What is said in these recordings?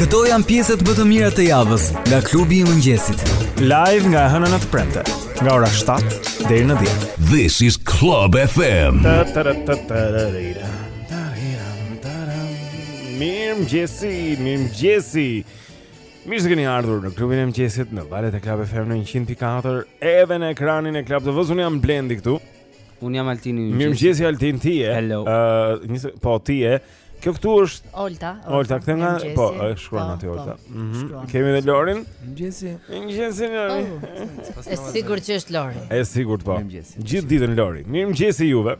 Këto janë pjesët më të mira të javës nga klubi i mëngjesit. Live nga e hëna në të premte, nga ora 7 deri në 10. This is Club FM. Mirë mëngjesi, mirë mëngjesi. Mirë se keni ardhur në klubin e mëngjesit në valët e Club FM në 104 edhe në ekranin e Club TV-s. Unë jam Blendi këtu. Unë jam Altini. Mirë mëngjesi Altin ti je. Hello. Ëh, uh, po ti je. Uh, Kjo këtu është Olta. Olta, ktheje nga po, e shkruan po, aty po. Olta. Mhm. Kemi edhe Lorin. Mëngjesi. Mëngjesi Lori. Oh. Është sigurt që është Lori. Është sigurt po. Gjithë ditën Lori. Mirëmëngjesi juve.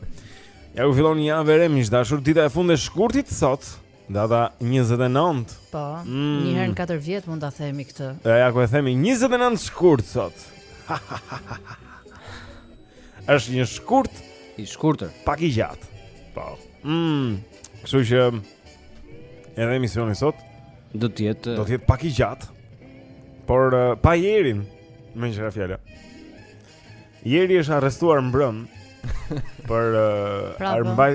Ja fillon një javë e re miq të dashur, dita e fundit e shkurtit sot. Data 29. Po. Mm. Një herë në 4 vjet mund ta themi këtë. Ja, ja ku e themi 29 shkurt sot. Është një shkurt i shkurtër, pak i gjatë. Po. Mm. Kështu që edhe emisioni sot do të jetë do të jetë pak i gjatë. Por uh, pa Jerin, me një fjalë. Jeri është arrestuar mbrëm për uh, armbaj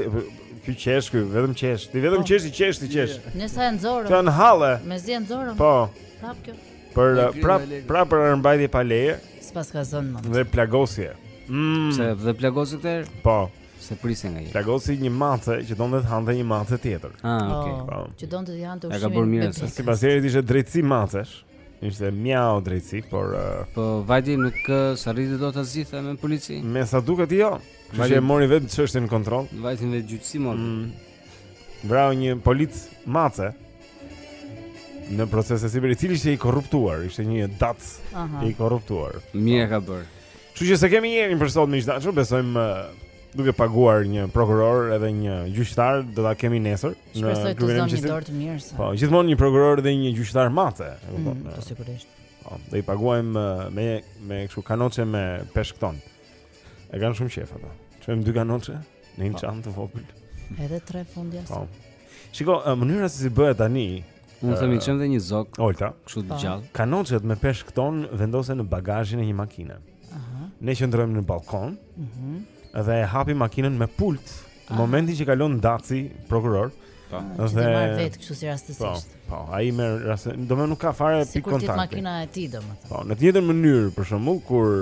ky qesh ky, vetëm qesh. Ti vetëm po. qesh i qesh ti qesh. Mezi e nxorëm. Kan halle. Mezi e nxorëm. Po. Prap kjo. Për prap prap për armbajtje pa leje. S'pas ka zon më. Dhe plagosje. Mm. Pse dhe plagosje këtë? Po. Se prisi nga jetë. Plagosi një mace që donte të hante një mace tjetër. Ah, okay. Po. po. Që donte të hante ushqimin. Ia ka bërë mirë sipas Jerit ishte drejtësi macesh. Ishte mjau drejtësi, por uh... po vajti nuk s'arriti dot ta zgjidhte me policinë. Me sa duket jo. Vajti e mori vetë çështjen në kontroll. Vajti vetëgjyqësi mori. Mm. Vrau një polic mace në proces e sipër, i cili ishte i korruptuar, ishte një dac Aha. i korruptuar. Mirë ka bërë. Kështu që s'e kemi Jerin për sot miq të dashur, besojmë duke paguar një prokuror edhe një gjyqtar do ta kemi nesër në klubin e mëngjesit. Një dorë të mirë. Sa. Po, gjithmonë një prokuror dhe një gjyqtar mace, e mm, kupton? Po sigurisht. Po, do i paguajmë me me kështu kanoçe me peshk ton. E kanë shumë qejf ata. Çojmë dy kanoçe në një po. çantë të vogël. Edhe tre fundi. Po. Shiko, mënyra se si bëhet tani, Unë uh, themi çojmë dhe një zog. Olta, kështu të po. gjallë. Kanoçet me peshk ton vendosen në bagazhin e një makine. Aha. Ne qëndrojmë në balkon. Mhm. Uh -huh. Dhe e hapim makinën me pult Momentin që kalon daci prokuror, Po. Dhe e merr vetë kështu si rastësisht. Po, po, ai merr rastësisht. Domethënë nuk ka fare pikë kontakti. Sikur makina e tij domethënë. Po, në të njëjtën mënyrë për shembull kur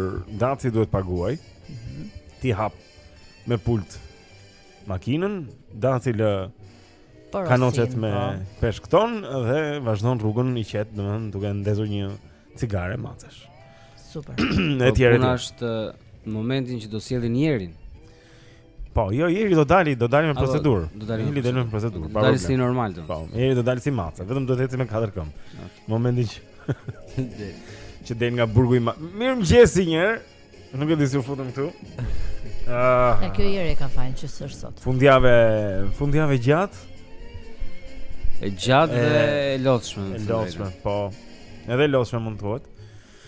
daci duhet të paguajë, mm -hmm. ti hap me pult makinën, daci lë kanoçet me po. peshk ton dhe vazhdon rrugën i qetë, domethënë duke ndezur një cigare macesh. Super. Në tjetër. Puna është në momentin që do sjellin Jerin. Po, jo, Jeri do dali, do dali me procedurë. Do dali me procedurë. Procedurë, do dali si normal do. Po, Jeri do dali si mace, vetëm do të ecë me katër këmbë. Okay. Momentin që që del nga burgu i ma... Mirëmëngjesi njëherë Nuk e di si u futëm këtu uh, E kjo Jeri ka fajin që s'erdhi sot Fundjavë Fundjavë e gjatë E gjatë dhe e lodhshme E lodhshme, po Edhe e lodhshme mund të jetë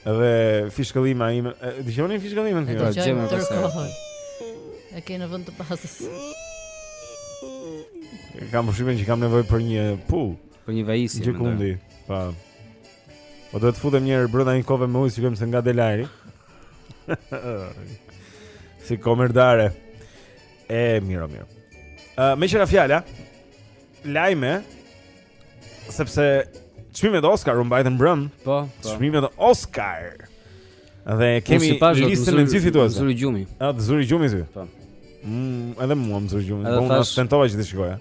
Dhe fishkëllima ime, dëgjoni fishkëllimën time. Dëgjojmë tërkohë. E ke në vend të pasës. Kam përshtypjen që kam nevojë për një pull, për një pajisje. Gjikundi, pa. Po duhet të futem një herë brenda një kove me ujë, se nga Delajri. si komerdare. E mirë, mirë. Ë, uh, më qenë fjala. Lajme. Sepse çmimet Oscar u mbajtën mbrëmë. Po, po. Çmimet Oscar. Dhe kemi listën e gjithë fituesve. Zuri gjumi. A të zuri gjumi ty? Po. Mm, edhe mua më zuri gjumi. Po unë as tentova që të shikoja.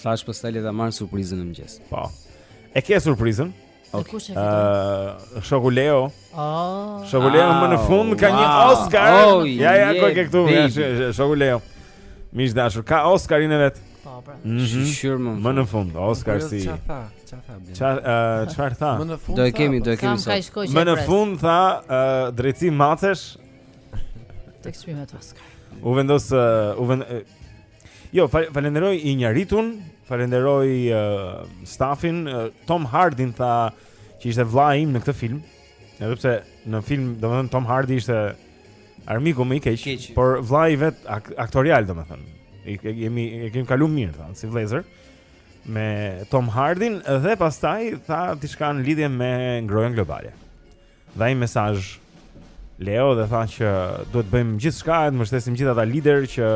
Thashë pastaj le ta marr surprizën në mëngjes. Po. E ke surprizën? Okay. Kush e fitoi? Shoku Leo. Oh. Shoku Leo më në fund ka një Oscar. Oh, ja ja ku e ke këtu? Shoku Leo. Më i dashur, ka Oscarin e vet. Po, pra. Mm -hmm. Shyqyr më. Më në fund, Oscar si. Çfarë tha? Çfarë tha Blendi? Çfarë uh, çfarë tha? Më në fund. Do e kemi, do e kemi sot. Më në fund tha uh, drejtësi macesh. Tek çmimet Oscar. U vendos uh, u vendos Jo, fal falënderoi Iñárritun, falënderoi uh, stafin, uh, Tom Hardin tha që ishte vla im në këtë film, edhe pse në film, domethënë, Tom Hardy ishte armiku më i keq, por vla i vet ak aktorial, domethënë, e kemi, e kemi kalu mirë, tha, si vëllezër, me Tom Hardin, dhe pastaj tha diçka në lidhje me ngrohjen globale. Dha një mesazh Leo dhe tha që duhet të bëjmë gjithçka, të mbështesim gjithë ata liderë që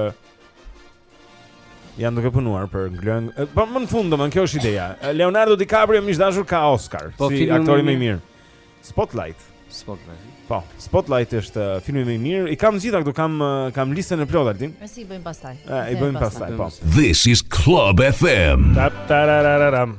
janë duke punuar për Glöng. Po më në fund domethënë kjo është ideja. Leonardo DiCaprio më i dashur ka Oscar po, si aktori më i mirë. Spotlight. Spotlight. Po, Spotlight është uh, filmi më i mirë. I kam gjitha këtu, kam uh, kam listën e plotë Altin. Nejse i bëjmë pastaj. Ë, i bëjmë pastaj, po. This is Club FM. Tap tarararam.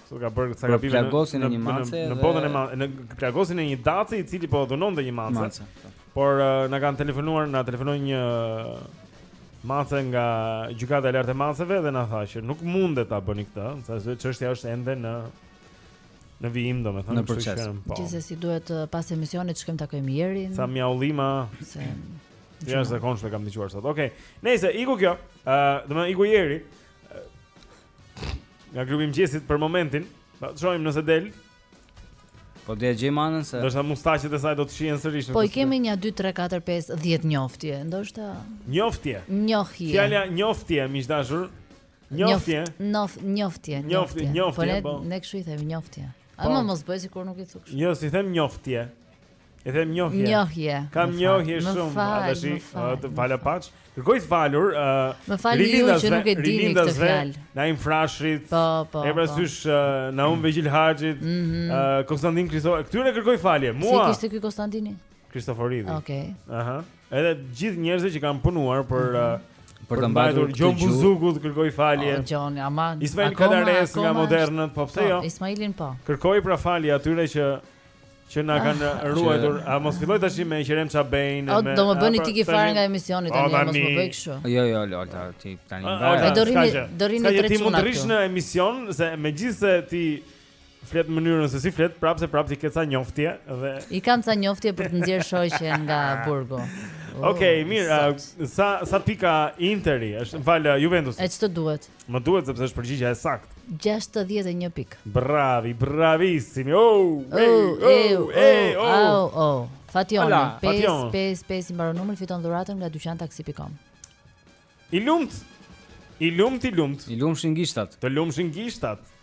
Kështu ka bërë ca gabime në plagosin e një mace në botën e maceve, në plagosjen e një daci i cili po dhunonte një mace. Po. Por uh, na kanë telefonuar, na telefonoi një mace nga gjykata e lartë e maceve dhe na tha që nuk mundet ta bëni këtë, sepse çështja është ende në në vijim domethënë në proces. Po. Gjithsesi duhet uh, pas emisionit të shkojmë takojmë Jerin. Sa mjaullima. Se Ja zakonisht e kam dëgjuar sot. Okej. Okay. Nejse iku kjo, ë, uh, domethënë iku Jeri. Nga klubi i mëngjesit për momentin, ta shohim nëse del. Po do të gjej manën se. Dhe mustaqet e saj do të shihen sërish. Po i kemi një 2 3 4 5 10 njoftje, ndoshta. Njoftje. Njohje. Fjala njoftje, miq të dashur. Njoftje. Nof, njoftje. Njoftje, njoftje. Po ne po. ne kshu i themi njoftje. Po. Ama mos bëj sikur nuk i thua. Jo, s'i them njoftje. E them njohje. Njohje. Kam njohje shumë, ta dish të falë paç. Kërkoj të falur, ë Më falni ju që nuk e dini këtë fjalë. Naim Frashërit. Po, po. E ke parasysh po. Naum Veqilharxhit, ë mhm. Konstantin Kristo, këtyre kërkoj falje. Mua. Si e kishte ky Konstantini? Kristoforidi. Okej. Aha. Edhe gjithë njerëzit që kanë punuar për mhm. Për të mbajtur Gjon Buzukut kërkoj falje. Oh, Gjon, aman. Ismail Kadaresë nga modernët, po pse po, jo? Ismailin po. Kërkoj pra falje atyre që Që na kanë ah, ruajtur. A mos fillo tashi me Eqrem Çabejn me. Do më bëni të iki fare nga emisioni tani, mos më bëj kështu. Jo, jo, Olta, ti tani ah, mbarë. Do rrini, do rrini tre çuna. Ti mund të rrish në emision se megjithëse ti flet në mënyrën se si flet, prapë se prapë ti ke ca njoftje dhe I kam ca njoftje për të nxjerrë shoqen nga burgu. Okej, mirë. Sa sa pikë ka Interi është? Më fal Juventus. E ç'të duhet. Më duhet sepse është përgjigjja e saktë. 61 pikë. Bravi, bravissimi. Oh, hey, oh, oh, hey, oh, hey, oh, oh, oh, oh. Fationi, 5 5 5 i mbaron numri fiton dhuratën nga dyqan taksi.com. I lumt. I lumt, i lumt. I lumshin gishtat. Të lumshin gishtat.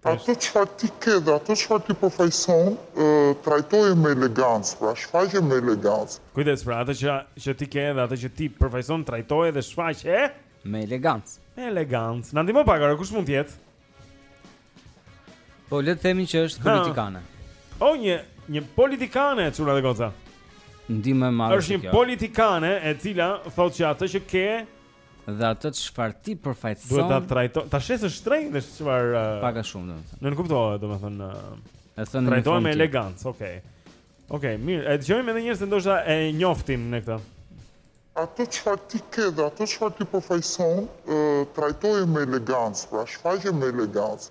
Atë çfarë ti ke dhe atë çfarë ti përfaqëson, trajtoje me elegancë, pra shfaqe me elegancë. Kujdes, pra atë që që ti ke dhe atë që ti përfaqëson, trajtoje dhe shfaqe me elegancë. Me elegancë. Na ndihmo pak, kush mund të jetë? Po le të themi që është politikane. O një një politikane çuna dhe goca. Ndihmë më madhe. Është një politikane e cila thotë që atë që ke dhe atë çfarë ti përfaqëson. Duhet ta trajto, ta shesë shtrenjtë dhe çfarë uh, pak a shumë domethënë. Nuk kuptova domethënë. Uh, e thënë trajtohem me elegancë, okay. Okay, mirë, e dëgjojmë edhe njerëz që ndoshta e njoftin në këtë. Atë çfarë ti ke dhe atë çfarë ti përfaqëson, uh, trajtoje me elegancë, pra shfaqje me elegancë.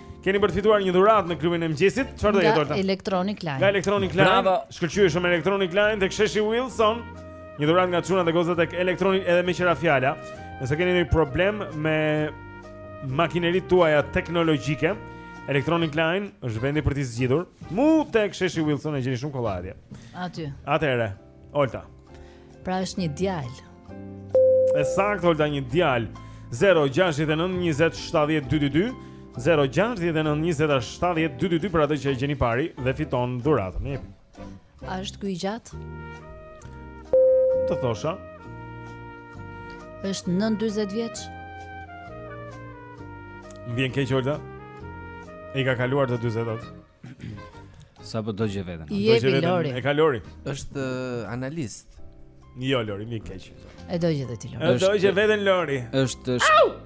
Keni për të fituar një dhuratë në klubin e mëngjesit. Çfarë do jetë Olta? Nga Electronic Line. Nga Electronic Line. Bravo. Shkëlqyeshëm Electronic Line tek Sheshi Wilson. Një dhuratë nga çunat e gocat tek Electronic edhe meqë ra fjala. Nëse keni ndonjë problem me makineritë tuaja teknologjike, Electronic Line është vendi për t'i zgjidhur. Mu tek Sheshi Wilson e gjeni shumë kollaj atje. Aty. Atëherë, Olta. Pra është një djalë. E saktë Olta një djalë. 0692070222 0692070222 për atë që e gjen i pari dhe fiton dhuratën. Jepi. A është ky i gjatë? Do thosha. Është nën 40 vjeç. Më vjen keq Olta. I ka kaluar të 40-at. Sapo dogje vetën. Jepi Lori. E ka Lori. Është uh, analist. Jo Lori, më vjen keq. E dogje dhe ti Lori. E dogje veten Lori. Është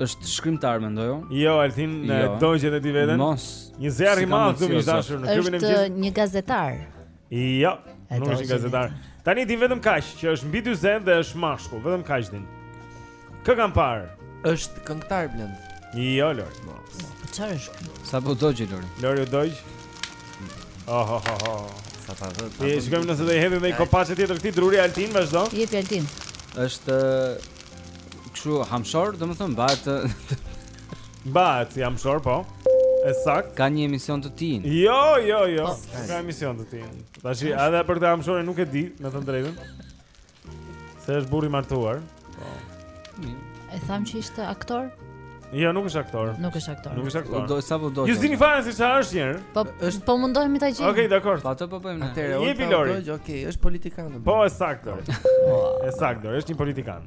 është shkrimtar mendoj unë. Jo, Altin, jo. e dogje dhe ti veten. Mos. Një zjarr i madh këtu miq të dashur në klubin e mëngjesit. Është një gazetar. Jo, nuk është gazetar. Tani dini vetëm kaq, që është mbi 40 dhe është mashkull, vetëm kaq dini. Kë kam parë? Është këngëtar Blendi. Jo, Lori. Po, po çfarë është ky? Sapo dogji Lori? Lori dogji. Oh oh oh oh. Sa pa vë. Të shikojmë nëse do i heqim një kopaçe tjetër këtij druri Altin, vazhdo. Jepi Altin. Është kështu hamshor, domethënë mbahet Mbahet si hamshor, po. E saktë. Ka një emision të tij. Jo, jo, jo. Po, ka emision të tij. Tash edhe për këtë hamshorin nuk e di, them të drejtën. Se është burrë i martuar. Po. E thamë që ishte aktor? Jo, nuk është aktor. Nuk është aktor. Nuk është aktor. Do sa po do. Ju s'dini fare se çfarë është njëherë? Po është po mundohemi ta gjejmë. Okej, dakord. Po atë po bëjmë ne. Atëre, okej, është politikan. Po, e saktë. Po, e saktë, është një politikan.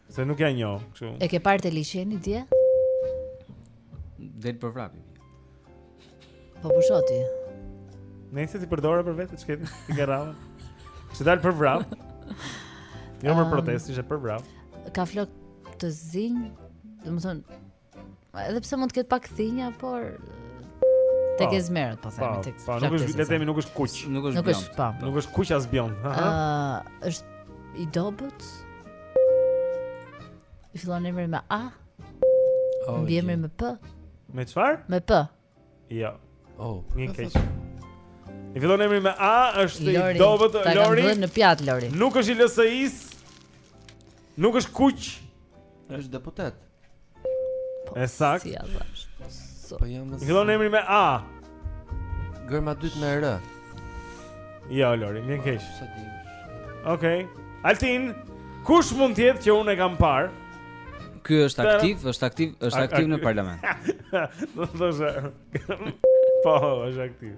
Se nuk ia njoh, kështu. E ke parë te liqeni dje? Del për vrapim. Po pushoti. Nëse ti përdora për vetë çket i garrave. Se dal për vrap. Jo për um, protestë, ishte për vrap. Ka flok të zinj, domethënë Edhe pse mund të ketë pak thinja, por tek po, ezmerët po themi po, tek. Po, nuk është le të themi nuk është kuqo. Nuk është bjond. Po. Nuk është kuqo as bjond. Ëh, është i dobët. I fillon emri me A. Oh, Mbiemri me P. Me çfarë? Me P. Jo. Oh, më vjen keq. I fillon emri me A, është i dobët Lori. Ta kam dhënë në pjatë Lori. Nuk është i LSI-së. Nuk është kuqo. Është deputet. Po, e saktë. Po jam. I fillon emri me A. Gërma e dytë me R. Jo, Lori, më vjen keq. Okej. Okay. Altin, kush mund të jetë që unë e kam parë? Ky është aktiv, është aktiv, është aktiv në parlament. Do të thosha. Po, është aktiv.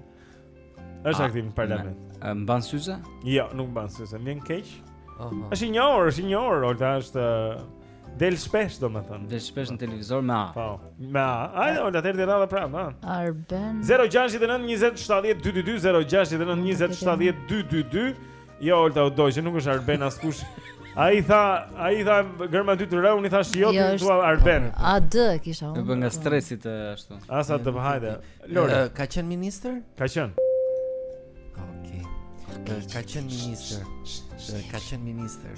Është aktiv në parlament. Mban syze? Jo, nuk mban syze. Më vjen keq. Është i njohur, është i njohur, Olta është del shpesh domethënë. Del shpesh në televizor me A. Po, me A. Hajde Olta, të erdhi radha prapë, ha. Arben. 069 20 70 222 069 20 70 222 Jo, Olta, unë dua që nuk është Arben askush Ai tha, ai tha, gërma e dytë R, unë i thashë jo, jo, të thua Arben po, A dë, kisha unë E për nga stresit e ashtu Hajt se të, hajde Lori Ka qenë minister? Ka qenë Ok Ka qenë ministër Ka qenë ministër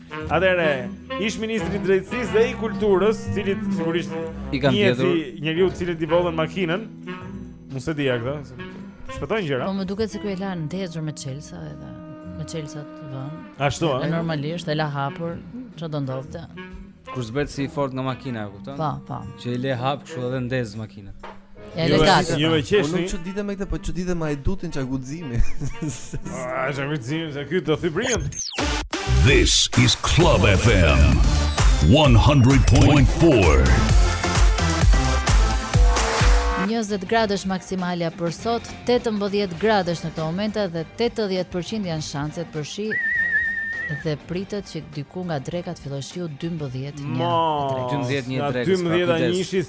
Atëherë, ish ministri i drejtësisë dhe i kulturës, i cili sigurisht i kanë dhënë njeriu të cilit i vodhën makinën. Po s'e dija këtë. Shpëtojnë gjëra. Po më duket sikur e la ndezur me çelësa edhe me çelësa të vënë. Ashtu ëh. Normalisht e la hapur, çfarë do ndodhte? Kur zbret si i fortë nga makina, e kupton? Po, po. Që e le hapur kështu edhe ndez makinën. E le gati. Ju e qeshni. Unë nuk çuditem me këtë, po çuditem me hajdutin ça guximi. Ah, ça guximi, sa ky do thibrion. This is Club FM 100.4. 20 gradë është maksimalja për sot, 18 gradë është në këto momente dhe 80% janë shanset për shi dhe pritet që diku nga dreka të fillojë shiu 12 një. 12 një drekë. 12 një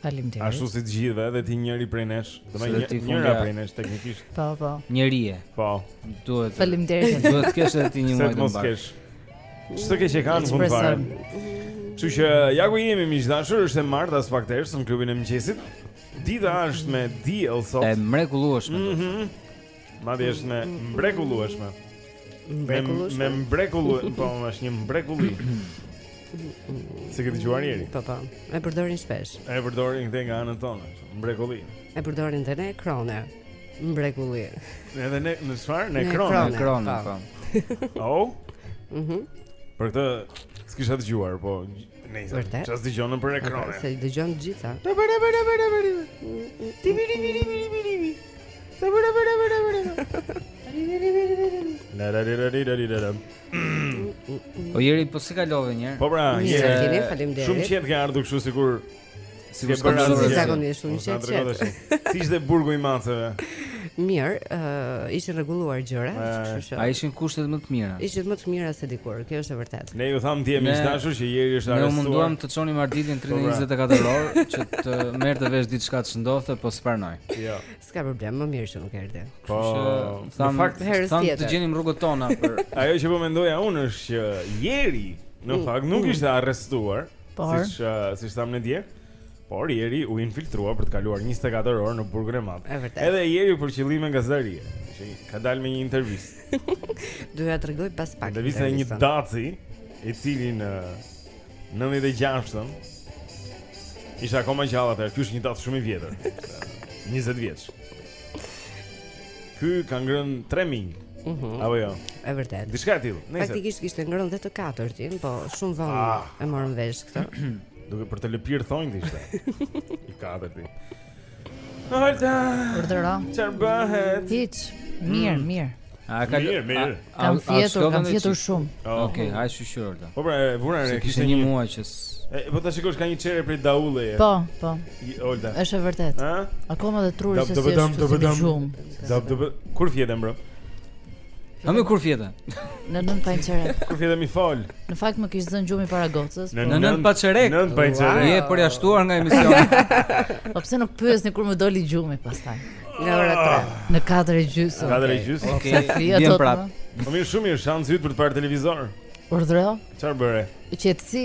Faleminderit. Ashtu si të gjithëve, edhe ti njëri prej nesh, do të thotë njëra prej nesh teknikisht. Po, po. Njërie. Po. Duhet. Faleminderit. Duhet të kesh edhe ti një muaj të mbarë. Së të mos kesh. Ç'të kesh e kanë fund fare. Kështu që ja ku jemi miq të dashur, është e martë pas pak 8 në klubin e mëngjesit. Dita është me diell sot. E mrekullueshme. Mhm. Madje është me mbrekullueshme. Mbrekullueshme. Me mbrekullu, po është një mbrekulli. Se ke dëgjuar njeri Po, po, e përdorin shpesh E përdorin këtej nga anët tona Mbrekulli E përdorin dhe ne krone Mbrekulli Edhe ne, në çfarë, ne krone Ne krone, po. po Oh Mhm. Për këtë s'kisha dëgjuar, po Ne i zërë Ça s'dëgjon për e krone Se i dëgjon të gjitha Ti biri biri biri biri biri O Jeri po si kalove një herë? Po pra, një herë. Faleminderit. Shumë qetë ke ardhur kështu sikur s'ke bërë asgjë. Si zakonisht shumë qetë. Si ishte burgu i maceve? Mirë, ë uh, ishin rregulluar gjërat, kështu që. A ishin kushtet më të mira? Ishin më të mira se dikur, kjo është e vërtetë. Ne ju thamë dje miq të dashur që Jeri është arrestuar. U munduam të çonim Arditin te 24 orë që të merrte vesh diçka ç'ndodhte, po s'pranoi. Jo. S'ka problem, më mirë që nuk erdhi. Po, në fakt, thamë të gjenim rrugët tona për Ajo që po mendoja unë është që Jeri në mm. fakt nuk mm. ishte arrestuar, siç uh, siç thamë ne dje. Por Jeri u infiltrua për të kaluar 24 orë në burgun e madh. Edhe Jeri për qëllime gazetarie, ka dalë me një intervistë. Do ja tregoj pas pak. Intervista e një daci, i cili në 96 ën Ishte akoma gjallë atëherë, kjo është një datë shumë i vjetër 20 vjeç Ky ka ngrënë 3 minj mm -hmm. Apo jo E vërtetë Diçka e tilë Faktikisht kishte ngrënë dhe të 4-tin Po shumë vonë ah. e morën vesh këta Duke parë të lëpirë thonjtë ishte I 4-ti Holta. Urdhëro. Çfarë bëhet? Hiç. Mirë, mm. mirë. A ka mirë, mirë. Kam fjetur, kam fjetur shumë. Oh. Okej, okay, haj shqyr Holta. Po pra, vura re kishte një muaj që E, po ta shikosh ka një çehre prej daulle. Po, po. Holta. Është e vërtetë. Ëh? Akoma dhe truri se si është. Do vetëm, do vetëm. Kur fjetem, bro? A mua kur fjeta? Në nëntë pa çerek. Kur fjeta më fol. Në fakt më kish zënë gjumi para gocës. Në po. nëntë pa çerek. Në nëntë pa çerek. Je përjashtuar nga emisioni. Po pse nuk pyesni kur më doli gjumi pastaj? Në orën 3. Ah. Në 4 e gjysmë. Në 4 e gjysmë. Okej. Vjen prapë. Po mirë shumë mirë, shansi yt për të parë televizor. Urdhëro. Çfarë bëre? Qetësi.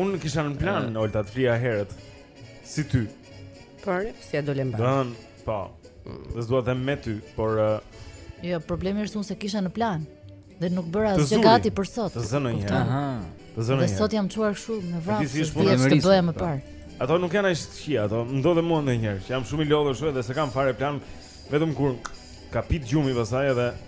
Unë kisha në plan uh, Olta të flija herët Si ty Por, si e dolëm bashkë Domethënë, po Dhe s'dua dhe me ty Por uh, Jo, problemi është unë s'e kisha në plan Dhe nuk bëra asgjë gati për sot Të zërë një Aha Të zërë një Dhe sot jam çuar kështu me vrap Ti si ishë punë të bëja më po. parë Ato nuk janë ashtë qi ato Më ndodh dhe mua ndonjëherë Që jam shumë i lodhur shumë Dhe s'e kam fare plan Vetëm kur Kapit gjumi pastaj edhe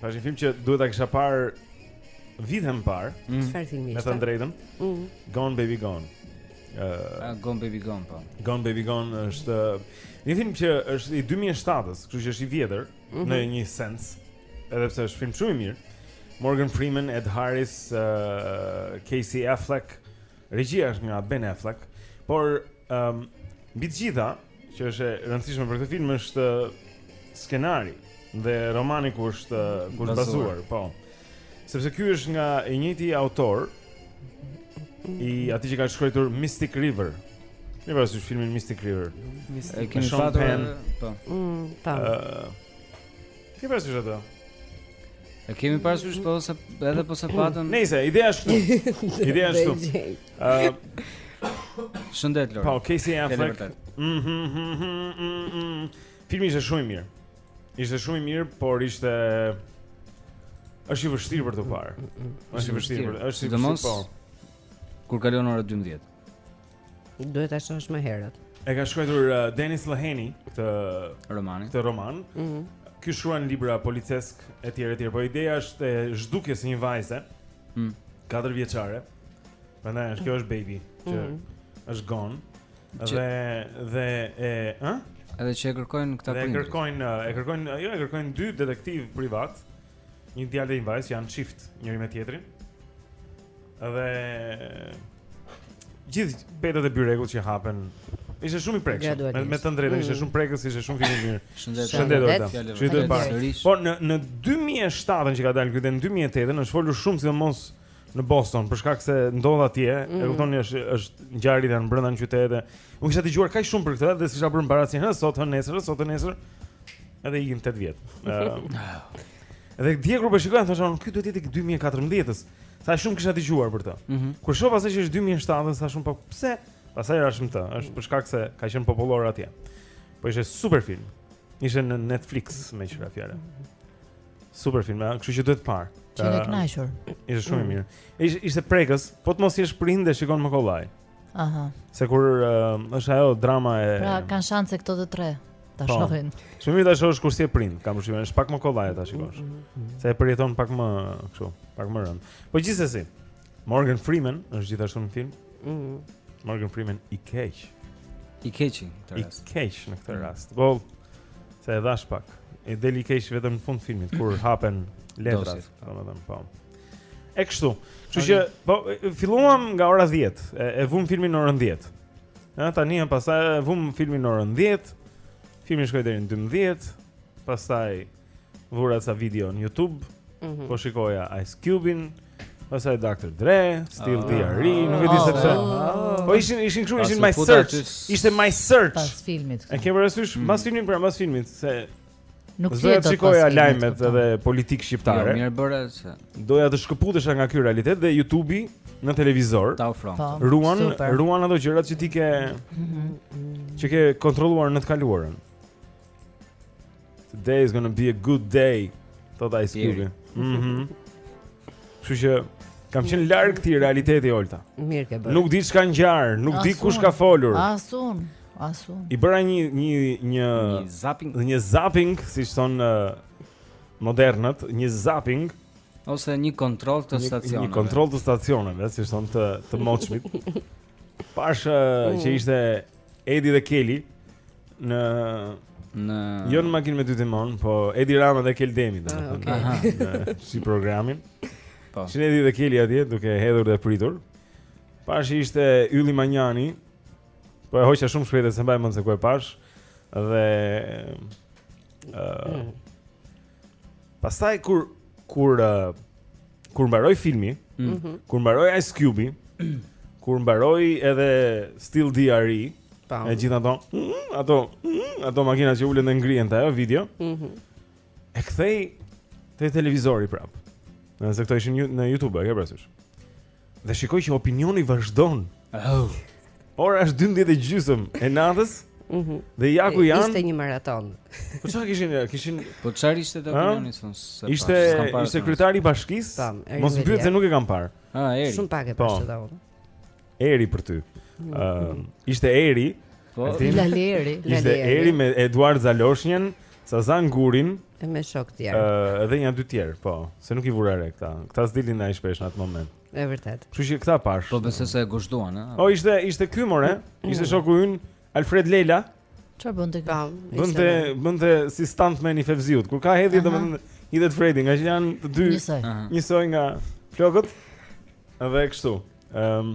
Pashë një film që duhet ta kisha parë vite më parë. Mm. Çfarë filmi ishte? Me të drejtën. Mm. Gone Baby Gone. Ëh, uh, ah, Gone Baby Gone po. Gone Baby Gone është një film që është i 2007-s, kështu që është i vjetër mm -hmm. në një sens, edhe pse është film shumë i mirë. Morgan Freeman, Ed Harris, uh, Casey Affleck, Regjia është nga Ben Affleck, por ëm mbi të gjitha që është e rëndësishme për këtë film është skenari dhe romani ku është ku është bazuar, po. Sepse ky është nga i njëjti autor i atij që ka shkruajtur Mystic River. E ke parasysh filmin Mystic River. Mystic River. Po. Mm, po. Ke parasysh atë? E kemi parasysh po se edhe po se patën. Nejse ideja është këtu. Ideja është këtu. Ëh. Shëndet Lori. Po, okay, s'i kam në fakt. Mhm, mhm, mhm, Filmi ishte shumë i mirë. Ishte shumë i mirë, por ishte është i vështirë për të parë. Është i vështirë, është i vështirë. Po. Kur kalon ora 12. Duhet ta shohësh më herët. E ka shkruajtur uh, Dennis Lehane këtë roman. Këtë roman. Ëh. Mm -hmm. Ky shkruan libra policeskë etj etj, por ideja është e zhdukjes së një vajze. Ëh. Mm. 4 vjeçare. Prandaj është kjo është baby që mm -hmm. është gone. Që... Dhe dhe e, ëh? Edhe që e kërkojnë këta prindërit. E kërkojnë, e kërkojnë, jo, e kërkojnë dy detektivë privatë. Një djalë dhe një vajzë që janë çift njëri me tjetrin. Dhe gjithë petat e byrekut që hapen Ishte shumë i prekshëm. Me, me të drejtën ishte mm. shumë prekës, ishte shumë film i mirë. Shëndet. Shëndet Olta. Ju do të parë. Po në në 2007-ën që ka dalë këtu në 2008-ën është folur shumë sidomos në Boston për shkak se ndodh atje, mm -hmm. e kuptoni është është ngjarjet janë brenda në qytet. Unë kisha dëgjuar kaq shumë për këtë dhe s'isha bërë mbarë asnjëherë, sot, hë nesër, sot nesër. Edhe ikën 8 vjet. Ëh. Edhe dje kur po shikoj, thashë, "Duhet të jetë 2014-s." Sa shumë kisha dëgjuar për të. Mm -hmm. Kur shoh pastaj që është 2007-s, thashë po pse? Pastaj e rashë më të, është për shkak se ka qenë popullor atje. Po ishte super film. Ishte në Netflix me qira fjalë. Super film, kështu që duhet parë. Që e kënaqur. Ishte shumë i mm. mirë. Ishte ishte prekës, po të mos jesh prind e shikon më kollaj. Aha. Se kur uh, është ajo drama e Pra kanë shanse këto të tre ta po. shohin. Shumë mirë ta shohësh kur s'je prind, kam përshtypjen, është pak më kollaj ta shikosh. Mm, mm, Se e përjeton pak më kështu, pak më rënd. Po gjithsesi, Morgan Freeman është gjithashtu në film. Mhm. Mm Morgan Freeman i keq. I keq në këtë rast. I keq në këtë rast. Po se e dhash pak. E del i keq vetëm në fund të filmit kur hapen letrat, domethënë po. E kështu. Kështu që po filluam nga ora 10, e, e vum filmin në orën 10. Ja tani pastaj e vum filmin në orën 10. Filmi shkoi deri në 12, pastaj vura ca video në YouTube. Mm -hmm. Po shikoja Ice Cube-in, pastaj Dr. Dre, Still oh, ah. DRE, nuk e di se pse. Po ishin ishin këtu, ishin my search. Ishte my search. Pas filmit. E ke parasysh mm. pas filmit, pra pas filmit se Nuk do të shikoja lajmet po. edhe politik shqiptare. Jo, mirë bëra se doja të shkëputesha nga ky realitet dhe YouTube-i në televizor ta ofron. Po, ruan, ruan ato gjërat që ti ke mhm. që ke kontrolluar në të kaluarën. Today is gonna be a good day. Thot Ice Cube. Mhm. Kështu që kam qenë larg këtij realiteti Olta. Mirë ke bërë. Nuk di ç'ka ngjar, nuk di kush ka folur. Asun, asun. I bëra një një një zapping, një zapping, siç thon modernët, një zapping ose një kontroll të stacioneve. Një kontroll të stacioneve, siç thon të të moçmit. Pashë që ishte Edi dhe Keli në në jo në makinë me dy timon, po Edi Rama dhe Kel Demi domethënë. Ah, Aha, në si programin. Po. Ishin Edi dhe Keli atje duke hedhur dhe pritur. Pash ishte Ylli Manjani. Po e hoqa shumë shpejt e s'e mbaj mend se ku e pash dhe ë Pastaj kur kur uh, kur mbaroi filmi, mm -hmm. kur mbaroi Ice Cube, kur mbaroi edhe Still DRE, Tam. e gjithë ato, mm, ato, mm, ato makina që ulen dhe ngrihen te ajo video, mm -hmm. e kthej te televizori prap. Nëse këto ishin në Youtube, e ke parasysh. Dhe shikoj që opinioni vazhdon. Oh. Ora është 12 e gjysëm e natës. Mhm. Dhe ja ku janë. Ishte një maratonë. Po çfarë kishin? Kishin Po çfarë ishte te opinioni sonte? Ishte ishte kryetari i bashkisë. Mos m'pyet se nuk e kam parë. Ah, Eri. Shumë pak e po. pashë dhe unë. Eri për ty. Ëm, mhm. ishte Eri Po, Lali Eri, Lali Eri. Ishte Eri me Eduard Zaloshnjën, Sazan Gurin e me shokë të tjerë. Ëh, edhe një dy tjerë, po, se nuk i vura re këta. Këta s'dilnin aq shpesh në atë moment. Është vërtet. Kështu që këta pashë. Po besoj se e gëzuan, ëh. O ishte ishte ky more, ishte mm. shoku ynë Alfred Lela. Çfarë bënte ky? Bënte bënte si stuntman i Fevziut. Kur ka hedhje domethënë hidhet Fredi, ngaqë janë të dy njësoj, njësoj nga flokët. Edhe kështu. Ëm ehm,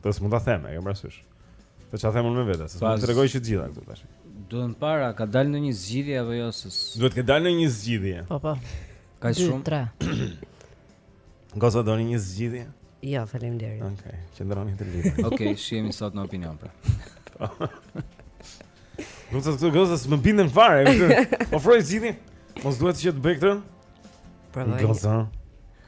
Këtë s'mund ta them, e kam parasysh. Se ça them unë me vete, se s'mund të tregoj të gjitha këtu tash. Duhet pra, ka dalë në një zgjidhje apo jo se Duhet të dalë në një zgjidhje. Po po. Ka shumë 3. Goca doni një zgjidhje? Jo, ja, faleminderit. Okej, okay, qëndroni të lidhur. Okej, okay, shihemi sot në opinion pra. Nuk këto gocat s'më bindën fare Ofroj zgjidhje Mos duhet që të bëj këtë Pra dojnë Gëzë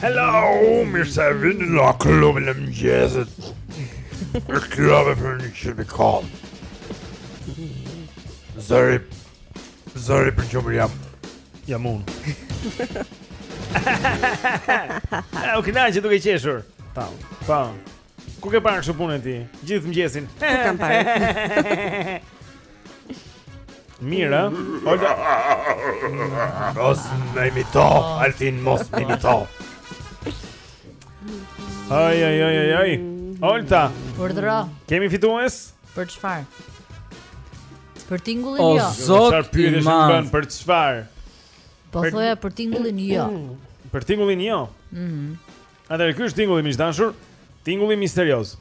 Hello, mirë se vini në klubin e mëngjesit. Është klubi për një çim i kall. Zëri Zëri për qamet jam Jam unë U kënaqe duke qeshur Pa, pa Ku ke parë kështu punën ti? Gjithë mëngjesin. Ku kam parë? Mirë, Olta. Mos më imito, Altin mos më imito. Ai ai ai ai ai. Olta. Urdhro. Kemi fitues? Për çfarë? Për tingullin jo. O zot, çfarë pyetjesh më bën për çfarë? Po thoya për tingullin jo. Për tingullin jo. Mhm. Atëherë ky është tingulli miq të dashur, tingulli misterioz.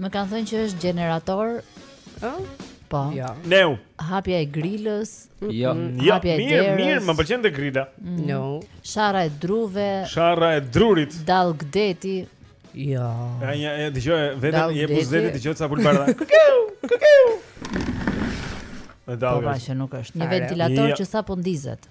Më kanë thënë që është gjenerator. Ë? Po. Jo. Neu. Hapja e grilës. Jo. Jo, Hapja e mirë, derës. mirë, më pëlqen te grila. Mm. No. Sharra e druve, Sharra e drurit. dallgë deti. Jo. Ja, ja, ja, dëgjoj, vetëm Dallgë je deti. buzë detit dëgjoj ca pulëbardha. Kukeu, kukeu. E Po dallgë. pra që nuk është. Një Fare. ventilator Jo. që sapo ndizet.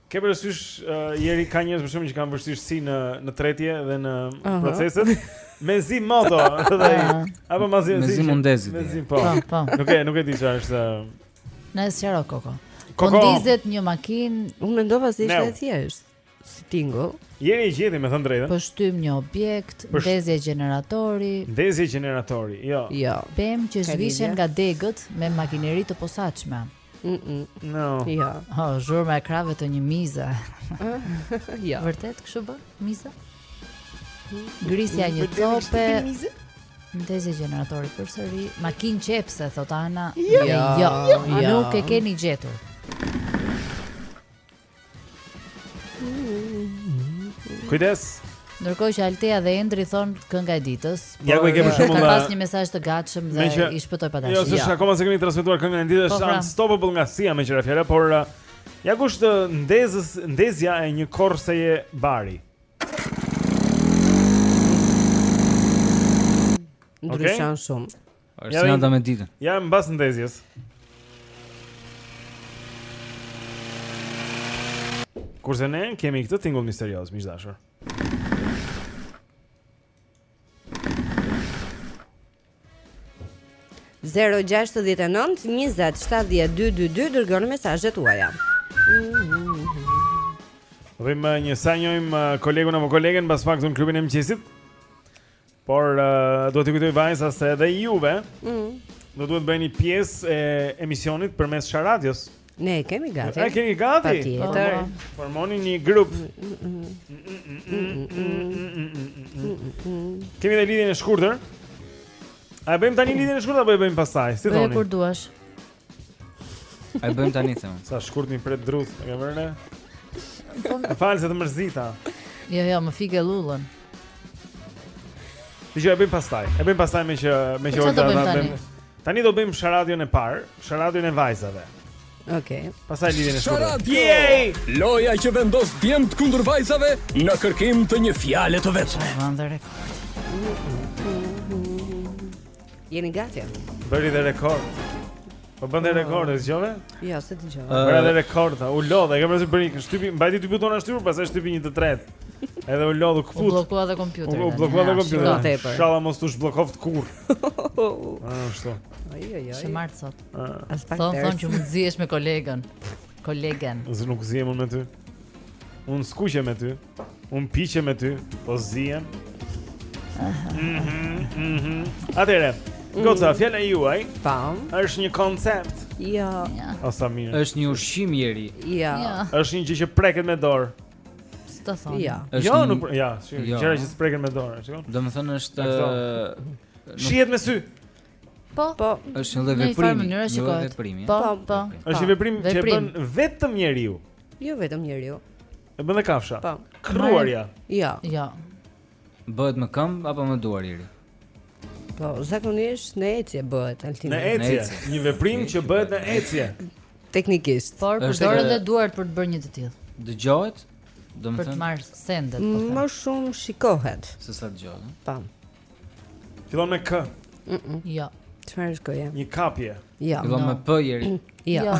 Ke parasysh Eri ka njerëz për shkak që kanë vështirësi në në tretje dhe në proceset. Mezi moto, thotë ai. Ah. Apo mezi mezi. Mezi mundezi. Mezi po. Po, po. Nuk e nuk e di çfarë është. Na e sqaro koko. Koko. Mundizet një makinë. Unë mendova se ishte e thjeshtë. Si tingo. Jeni gjeti me thënë të drejtën. Po shtyn një objekt, ndezje gjeneratori. Ndezje gjeneratori, jo. Jo. Pemë që zhvishen nga degët me makineri të posaçme. Mm no. Jo. Ha, oh, zhurma e krahëve të një mize. jo. Vërtet kështu bën? Miza? Grisja e një cope. Ndezje gjeneratori përsëri. Makinë qepëse thotë Ana. Jo, jo, jo. jo. Nuk e keni gjetur. Kujdes. Ndërkohë që Altea dhe Endri thonë kënga e ditës. Ja ku e kemi shumë më pas një mesazh të gatshëm dhe që... i shpëtoi pa dashje. Jo, s'është akoma s'e kemi transmetuar këngën e ditës, është po, pra. unstoppable nga Sia meqë ra fjala, por uh, ja ku është ndezës, ndezja e një korrëseje bari. Ndryshon okay. shumë. Është ja, janda me ditën. Ja mbas ndezjes. Kurse ne kemi këtë tingull misterioz, miq të dashur. Zero gjashtëdhjetë e nëntë, njëzet, shtatëdhjetë, dy, dy, dy, dërgoni mesazhet tuaja. Dhe menjëherë zgjojmë uh, kolegun apo kolegen, pas pak në klubin e mëngjesit. Por uh, duhet t'ju kujtoj vajza se edhe juve mm. do duhet të bëheni pjesë e emisionit përmes Sharadios. Ne e kemi gati. Ne kemi gati. Patjetër. Formoni një grup. Kemi një lidhje të shkurtër. A e bëjmë tani lidhjen e shkurtër apo e bëjmë pastaj? Si thoni? Kur duash. A e bëjmë tani thonë. Sa shkurt m'i pret drutë, e ke vënë. Më fal se të mërzita. Jo, jo, më fike llullën. Ti jo e bëjmë pastaj. E bëjmë pastaj me që me që ata bëjmë. Tani do bëjmë sharadion e parë, sharadion e vajzave. Okej. Okay. Pastaj lidhjen e shkurtër. Yay! Loja që vendos djemtë kundër vajzave në kërkim të një fjale të vetme. Vë dhe rekord. Jeni gati? Bëri dhe rekord. Po bën dhe oh. rekord, e dëgjove? Jo, s'e dëgjova. Bëri dhe rekord, u lodh, e ke përse bëri, shtypi, mbajti dy butona shtypur, pastaj shtypi një të tretë. Edhe u lodh, u këput. U bllokua dhe kompjuteri. U bllokua dhe kompjuteri. Ishalla mos t'u zhbllokoftë kurrë. A, shto. Oj, oj, oj. Se e martë sot. Thonë, thonë që mund zihesh me kolegën. Kolegen. S'do nuk zihem me ty. Unë skuqe me ty. Unë piqem me ty, po ziem. Mhm, mhm. Atëherë, mm. goca, fjala juaj. Pam. Është një koncept. Jo. O sa mirë. Është një ushqim Ieri. Jo. Është një gjë që preket me dorë. S'të thonë. Jo. Jo, nuk, ja, si, jo. gjëra që s'preken me dorë, shikon. Domethënë është Shihet me sy. Po. Po. Është një veprim. Në një mënyrë shikohet. Po, po. Është një veprim që bën vetëm njeriu. Jo vetëm njeriu. E bën dhe kafsha. Po. Kruarja. Jo. Jo. Bëhet me këmbë apo me duar Ieri? Po, zakonisht në ecje bëhet Altin. Në ecje, një veprim që bëhet në ecje. Teknikisht. Por përdoren dhe duart për të bërë një të tillë. Dëgjohet? Do të marr sendet. Po më shumë shikohet. Se sa dëgjohet. Eh? Po. Fillon me k. Jo. Çfarë është goja? Një kapje. Jo. Fillon me p Ieri. Jo.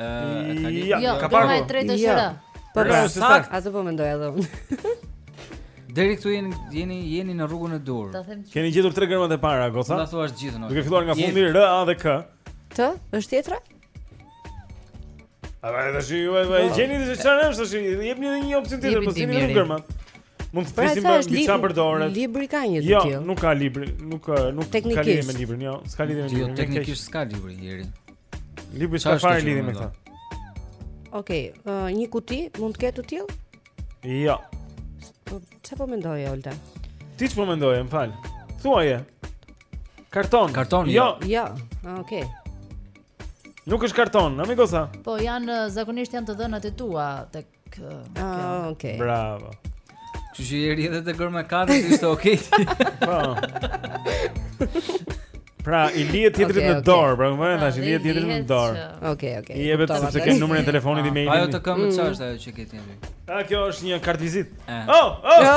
Ëh, jo, ka parë. Jo. Po pra, sakt, atë po mendoj edhe unë. Deri këtu jeni jeni jeni në rrugën e duhur. Keni gjetur tre gërmat e para, goca? Do ta thuash gjithën. Duke filluar nga fundi R A dhe K. T, është tjetra? A vaje tash ju vaje po. jeni se çfarë është tash? Jepni edhe një opsion tjetër, po si nuk gërmat. Mund të pra, flisim për diçka për dorë. Libri ka një të jo, tillë. Jo, nuk ka libri, nuk nuk ka lidhje me librin, jo, s'ka lidhje me jo, librin. Jo, teknikisht s'ka libri Ieri. Libri s'ka fare lidhje me këtë? Okej, okay, uh, një kuti mund të ketë të tillë? Jo. Po, çfarë po mendoje Olta? Ti çfarë po mendoje, më fal. Thuaje. Karton. Karton. Jo. Jo. Ja. Ah, okej. Okay. Nuk është karton, amigosa. Po janë zakonisht janë të dhënat e tua tek Kë. Ah, okay. Bravo. Kështu që Ieri edhe të gërë me katër të ishte okej. Po. Pra, i lihet tjetrit okay, në dorë, pra, më vjen tash i lihet tjetrit në dorë. Okej, okej. I jepet sepse ke numrin e telefonit, emailin. Ajo të këmbë mm. ç'është ajo që ke ti. A kjo është një kartë vizitë. Eh. Oh, oh. Jo.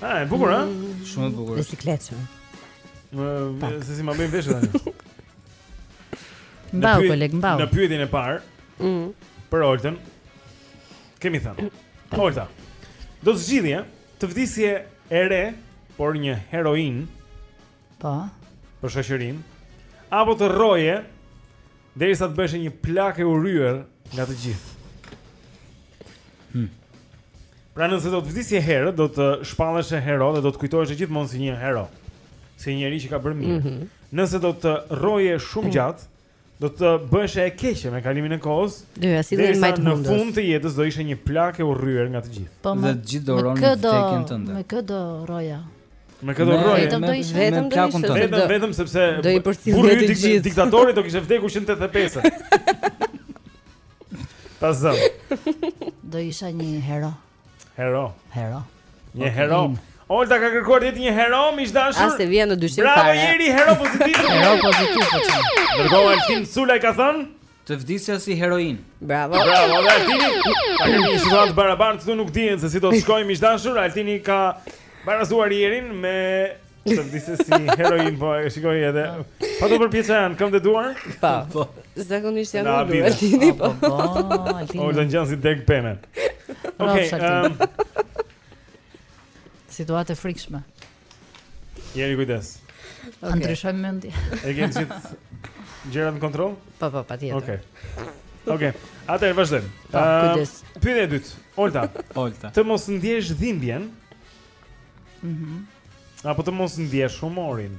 Ah, e bukur, ha? Mm. Shumë e bukur. Në siklet. Më se si më bëjnë veshët tani. Mbahu koleg, mbahu. Në pyetjen e parë. Mhm. Për Oltën. Kemi thënë. Olta. Do të zgjidhje të vdisje e re, por një heroinë. Po. Për shoqërinë. Apo të rroje Derisa të bëheshe një plakë e urryer nga të gjithë. Hmm. Pra nëse do të vdisje herët, do të shpalleshe hero dhe do të kujtoheshe gjithmonë si një hero. Si një njeri që ka bërë mirë. Mm -hmm. Nëse do të rroje shumë gjatë, do të bëheshe e keqe me kalimin e kohës. Do ia sillje në majë të hundës. Në fund të jetës do ishe një plakë e urryer nga të gjithë. Po, dhe të gjithë do uronin vdekjen tënde. Me kë do rroja? Me kë do rroja. Vetëm do ishte vetëm do ishte. Vetëm vetëm sepse do i përcjell të gjithë. Diktatori do kishte vdekur 185. Ta zëm. Do isha një hero. Hero. Hero. Një hero. Olta ka kërkuar të jetë një hero, miq të dashur. As e vë në dyshim fare. Bravo Jeri, hero pozitiv. Hero pozitiv. Dhe Altin Sulaj ka thënë. Të vdisja si heroin. Bravo. Bravo, dhe Altini. Pa kemi një situatë barabartë, këtu nuk dihen se si do të shkojë miq të dashur. Altini ka barazuar Jerin me të vdisja si heroin, po e shikoj edhe. Po do përpjesa janë këmbë të duar? Po. po. Zakonisht janë në duar Altini. Po, po, po Altini. Olta ngjan si degë peme. Okej. Ehm, situatë e frikshme. Jeri kujdes. Okay. A ndryshojmë mendje? E ke gjithë gjërat në kontroll? Po, po, patjetër. Okej. Okay. Okej. Okay. Atëherë vazhdojmë. Po, uh, kujdes. Pyetja e dytë. Olta. Olta. Të mos ndjesh dhimbjen. Mhm. Mm Apo të mos ndjesh humorin.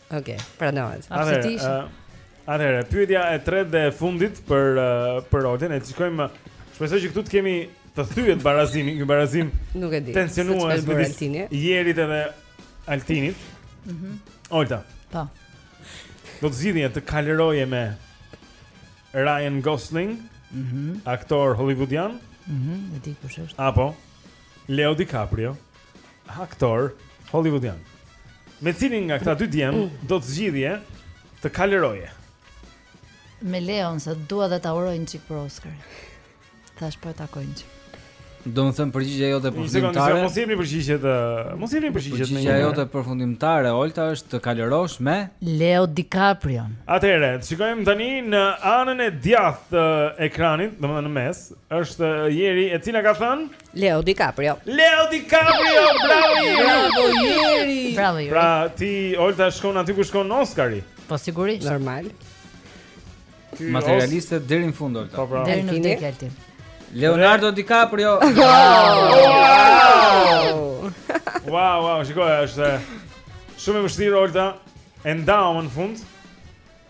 Okej, okay, pranohet. Absolutisht. Atëherë, pyetja e tretë dhe e fundit për uh, për Oltën, e shikojmë. Shpresoj që këtu të kemi të thyhet barazimi, një barazim. Nuk e di. Tensionuar si për Altini. Jerit edhe Altinit. Mhm. Mm Olta. Po. Do të zgjidhje të kalëroje me Ryan Gosling, mhm, mm aktor hollywoodian. Mhm, mm e di kush është. Apo Leo DiCaprio. aktor hollywoodian. Me cilin nga këta dy djem do të zgjidhje të kalëroje? Me Leon, se dua dhe ta uroj një çik për Oscar. Thashë po e takoj një çik. Domethënë përgjigja jote përfundimtare. Mos jepni përgjigjet, mos jepni përgjigjet me. Përgjigja jote përfundimtare Olta është të kalërosh me Leo DiCaprio. Atëherë, shikojmë tani në anën e djathtë të ekranit, domethënë në mes, është Jeri e cila ka thënë Leo DiCaprio. Leo DiCaprio, bravo Jeri. Bravo Jeri. Bravo Jeri. Pra ti Olta shkon aty ku shkon Oscari. Po sigurisht. Normal. Materialiste deri në fund Olta. Po pra. Deri në vdekje Altin. Leonardo DiCaprio. Wow, wow, shiko, është shumë e vështirë Olta. E ndajmë në fund.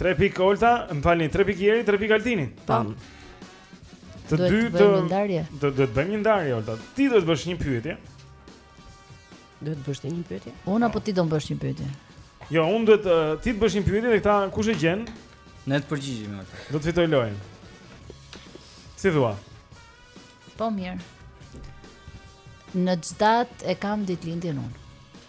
Tre pikë Olta, më falni, tre pikë Jeri, tre pikë Altini. Tam. Të dy të bëjmë një ndarje. Do të bëjmë një ndarje Olta. Ti do të bësh një pyetje. Do të bësh ti një pyetje? Unë apo ti do të bësh një pyetje? Jo, unë dua që ti të bësh një pyetje dhe këta kush e gjen? Ne të përgjigjemi Olta. Do të fitojë lojën. Si thua? Po mirë. Në ç'datë e kam ditëlindjen unë.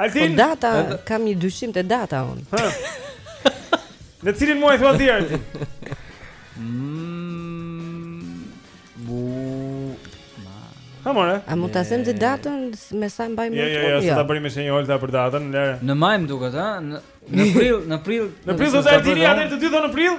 Altin. Po data, kam një dyshim te data un. Hë. Në cilin muaj thua ti Altin? Mm, bu. Ha more. A mund ta them datën me sa mbaj mend? Jo, jo, jo, sa ta bëri me shenjë Holta për datën, lere. Në maj më duket, ha? Në prill, në prill. Në prill do të jetë dini atë të dy thonë në prill?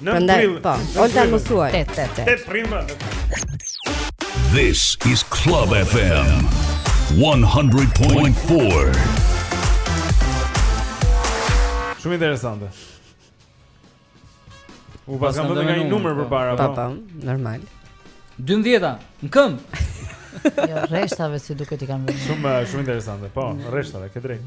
9 prill, po, Holta më thuaj. 8 8 8. Prima. This is Club FM 100.4. Shumë interesante. U pas kam dhënë nga një numër përpara, po. Po, po, normal. 12-a, në këmbë. Jo, rreshtave si duket i kanë vënë. Shumë shumë interesante. Po, rreshtave, ke drejtë.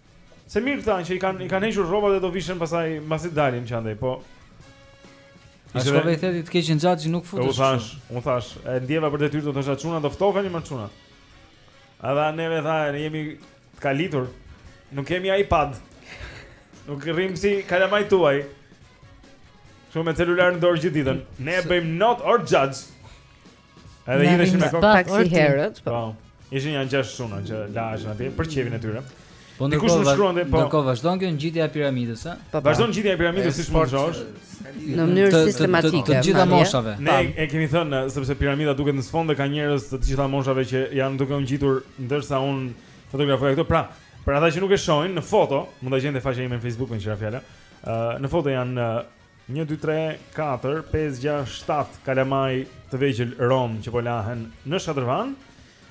Se mirë këta që i kanë i kanë hequr rrobat dhe do vishen pastaj mbasi të dalin që andej, po. Ai shkoi vetë tha ti të keqen xhaxhi nuk futesh. U thash, u thash, e ndjeva për detyrë të thosha çuna do ftoheni më çuna. A tha neve tha, ne jemi të kalitur. Nuk kemi iPad. Nuk rrim si kalamajtë tuaj. Shumë me celular në dorë gjithë ditën. Ne e bëjmë notin or xhaxh. Edhe hidheshin me kokë pak si herët, po. po. Ishin janë gjashtë çuna që lahen atje për qejfin e tyre. Po ndërkohë shkruan dhe po. Ndërkohë vazhdon kjo ngjitja e piramidës, ha? Po, po. Vazhdon ngjitja e piramidës siç mund të shohësh. Në mënyrë sistematike. Të gjitha moshave. Ne e kemi thënë sepse piramida duket në sfond dhe ka njerëz të gjitha moshave që janë duke u ngjitur ndërsa un fotografoj këto. Pra, për ata që nuk e shohin në foto, mund ta gjeni te faqen ime në Facebook meqë ra fjala. Ë në foto janë 1 2 3 4 5 6 7 kalamaj të vegjël romë që po lahen në shatërvan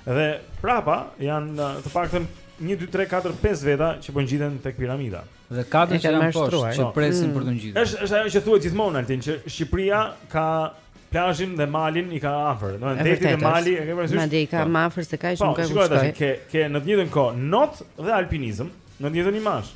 dhe prapa janë të paktën 1 2 3 4 5 veta që po ngjiten tek piramida. Dhe katër që janë poshtë që po. presin mm. për të ngjitur. Është është ajo që thuhet gjithmonë Altin që Shqipëria ka plazhin dhe malin i ka afër. Do të thotë deti dhe mali e ke parasysh? Madje i ka po. më afër se kaq po, nuk ka ku shkon. Po, shikoj tash ke ke në të njëjtën kohë not dhe alpinizëm në të njëjtin imazh.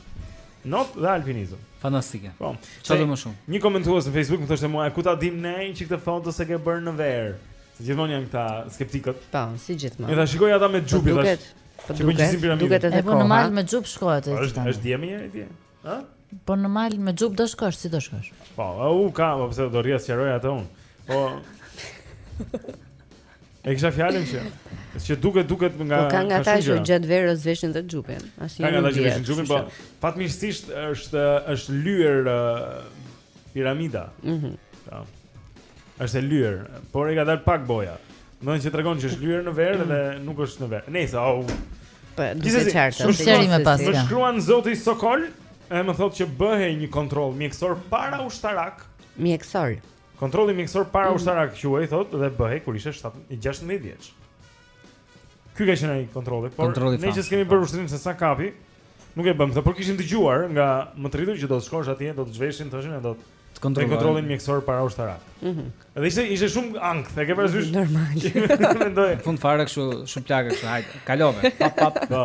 Not dhe alpinizëm. Fantastike. Po. Çfarë do më shumë? Një komentues në Facebook më thoshte mua, ku ta dim ne që këtë foto s'e ke bërë në verë. Se gjithmonë janë këta skeptikët. Po, si gjithmonë. Edhe shikoj ata me xhup tash. Po duket, duket, duket edhe koha. Po në mal me xhup shkohet aty. Është është dhe kjo një ide. Ë? Po në mal me xhup do shkosh, si do shkosh? Po, okej, po pse do ta sqaroj atë unë. Po. E kisha fjalën që që duket duket nga po ka nga ata që gjatë verës veshin dhe xhupin. Asnjë. Ka nga ata që veshin xhupin, po fatmirësisht është është lyer piramida. Mhm. Mm po. Është e lyer, por i ka dalë pak boja. Do të thotë që tregon që është lyer në verë dhe nuk është në verë. Nice oh. Po, duket qartë. Shumë shiu më pas. Më shkruan zoti Sokol, e më thotë që bëhej një kontroll mjekësor paraushtarak. Mjekësor. Kontrolli mjekësor para mm. ushtarak quhej thotë dhe bëhej kur ishte 16 vjeç. Ky ka qenë ai kontrolli, por kontrolli ne që kemi bërë po. ushtrim se s'na kapi, nuk e bëmë këtë, por kishim dëgjuar nga më të rritur që do të shkosh atje, do të zhveshin thoshin e do të kontrollojnë, kontrollin mjekësor para ushtarak. Ëh. Mm dhe ishte ishte shumë ankth, e ke parasysh? Normal. Mendoj. Në fund fare kështu shumë plagë kështu, hajde, kalove. Pap pap. Po.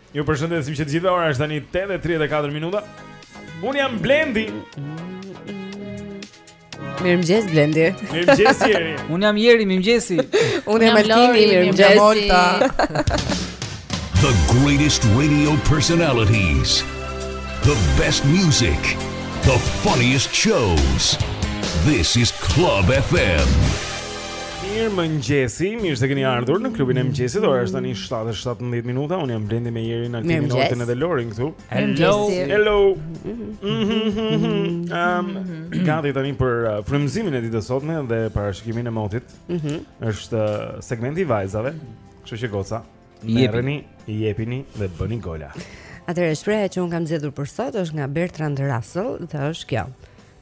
Ju përshëndesim që të gjithëve ora është tani 8:34 minuta. Unë jam Blendi. Mirëmëngjes Blendi. Mirëmëngjes Jeri. Unë jam Jeri, mirëmëngjesi. Unë jam Altini, mirëmëngjesi. The greatest radio personalities. The best music. The funniest shows. This is Club FM. Mirëmëngjesi, mirë se keni ardhur në klubin e mëngjesit, ora është tani 7:17 minuta, unë jam Blendi me Jerin, Altinin, Oltën edhe Lorin këtu. Hello, hello. Mhm. Ehm, gati tani për uh, frymëzimin e ditës sotme dhe parashikimin e motit. Mhm. Është uh, segmenti i vajzave, kështu që goca, merreni, jepini dhe bëni gola. Atëherë shprehja që unë kam zgjedhur për sot është nga Bertrand Russell, dhe është kjo.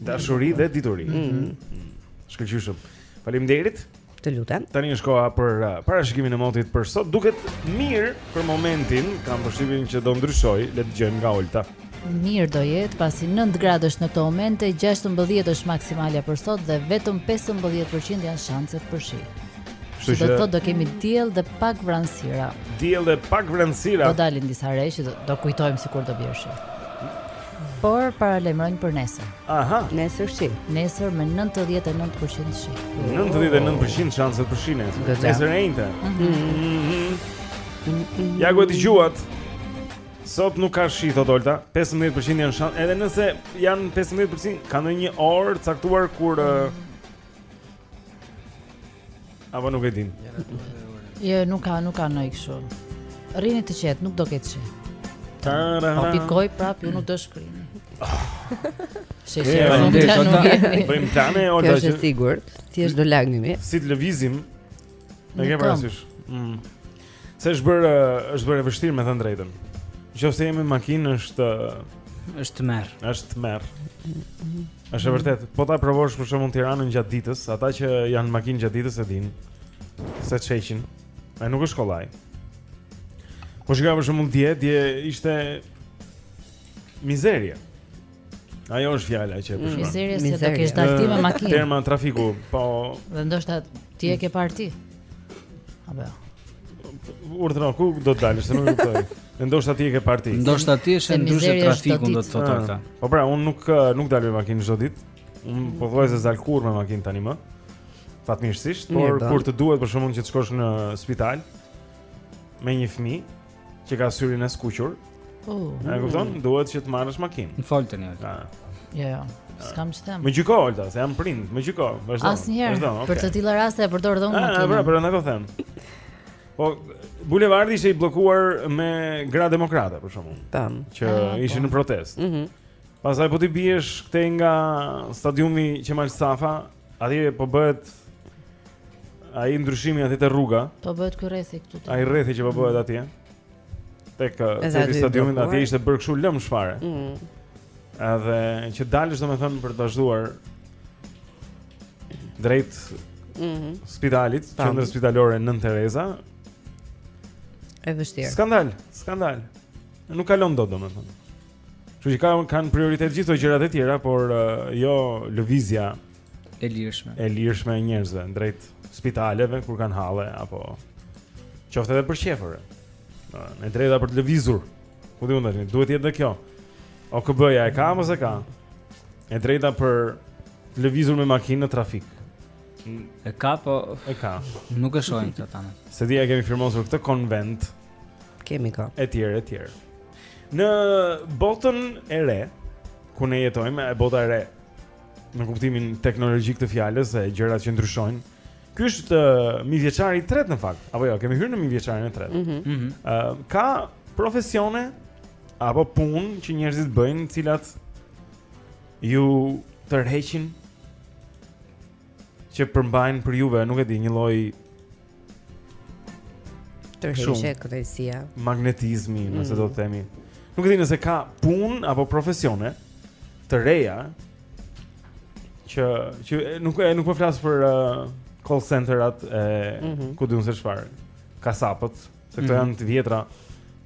Dashuri dhe dituri. Mm. Mm. Shkëlqyshëm. Faleminderit. Të lutem. Tani është koha për uh, parashikimin e motit për sot. Duket mirë për momentin, kam përshtypjen që do ndryshojë, le të dëgjojmë nga Olta. Mirë do jetë, pasi 9 gradë është në këto momente, 16 është maksimalja për sot dhe vetëm 15% janë shanset për shi. Kështu që sot do kemi diell dhe pak vranësira. Diell dhe pak vranësira. Do dalin disa re që, do, do kujtojmë sikur do bjerë Por paralajmëron për nesër. Aha. Nesër shi. Nesër me 99% shi. 99% shanse për shi nesër. Dhe nesër e njëjta. Mhm. Ja ku e dëgjuat. Sot nuk ka shi thotë Olta. 15% janë shanset. Edhe nëse janë 15% ka ndonjë orë caktuar kur mm. Apo nuk e din. Jo, nuk ka, nuk ka ndonjë kështu. Rrini të qetë, nuk do ketë shi. Po pikoj prap, ju nuk do shkrini. Se se do të thonë, bëjmë plane ose është e sigurt, thjesht do lageni. Si të lëvizim? E ke parasysh. Mm. Se është bërë është bërë e vështirë me thënë drejtën. Nëse jemi në makinë është është tmerr. Është tmerr. Është e vërtetë. Po ta provosh për shembull Tiranën gjatë ditës, ata që janë makinë gjatë ditës e dinë se ç'heqin. E nuk është kollaj. Po shikoj për shembull dje, dje ishte mizerie. Ajo është fjala që e përshkruan. Mizerie se të kesh dalë ti me makinë. Terma trafiku, po. Dhe ndoshta ti e ke parë ti. Apo. Urdhëro ku do të dalësh, se nuk e kuptoj. Ndoshta ti e ke parë ti. Ndoshta ti është ndryshe trafiku do të thotë ah. ata. Po pra, unë nuk eh, nuk dal me makinë çdo ditë. Unë po thoja se s'dal kurrë me makinë tani më. Fatmirësisht, por kur të duhet për shembull që të shkosh në spital me një fëmijë, që ka syrin e skuqur. Oh. A e kupton? Duhet që të marrësh makinë. Më fal tani. Ja. Jo, jo. S'kam ç'të them. Më gjyko Olta, se jam prind, më gjyko. Vazhdo. Asnjëherë. Okay. Për të tilla raste e përdor dhe unë makinën. Ah, pra, pra, ndaj po them. Po bulevardi ishte i bllokuar me gra demokrate për shembull. Tan, që ah, po. ishin në protestë. Mhm. Pastaj po t'i biesh këtej nga stadiumi Qemal Stafa, Atje po bëhet ai ndryshimi atje te rruga Po bëhet ky rrethi këtu te Ai rrethi që po bëhet mm. atje Tek sheshi i stadiumit atje ishte bërë kështu lëmsh fare mm. Edhe që të dalësh domethënë për të vazhduar Drejt mm -hmm. spitalit Qendër spitalore Nënë Tereza E vështirë Skandal, skandal Nuk kalon dot domethënë Kështu që kanë kanë prioritet gjithë këto gjërat e tjera, por uh, jo lëvizja e lirshme. E lirshme e njerëzve drejt spitaleve kur kanë halle apo qoftë edhe për qejf. E drejta për të lëvizur. Ku di unë tani, duhet të jetë kjo. OKB-ja e ka apo s'e ka. E drejta për të lëvizur me makinë në trafik. E ka po e ka. Nuk e shohim këtë tani. S'e di a e kemi firmosur këtë konventë. Kemi ka. Etj, etj. Në botën e re, ku ne jetojmë, e bota e re, në kuptimin teknologjik të fjalës e gjërat që ndryshojnë. Ky është uh, mijëvjeçari i tretë në fakt. Apo jo, kemi hyrë në mijëvjeçarin e tretë. Ëh, mm -hmm. uh, ka profesione apo punë që njerëzit bëjnë, të cilat ju tërheqin që përmbajnë për juve, nuk e di, një lloj tërheqje kërshëria. Magnetizmi, mm. nëse do të themi. Nuk e di nëse ka punë apo profesione të reja që që nuk e nuk po flas për uh, call centerat e mm -hmm. ku di unë se çfarë. Kasapët, se këto mm -hmm. janë të vjetra,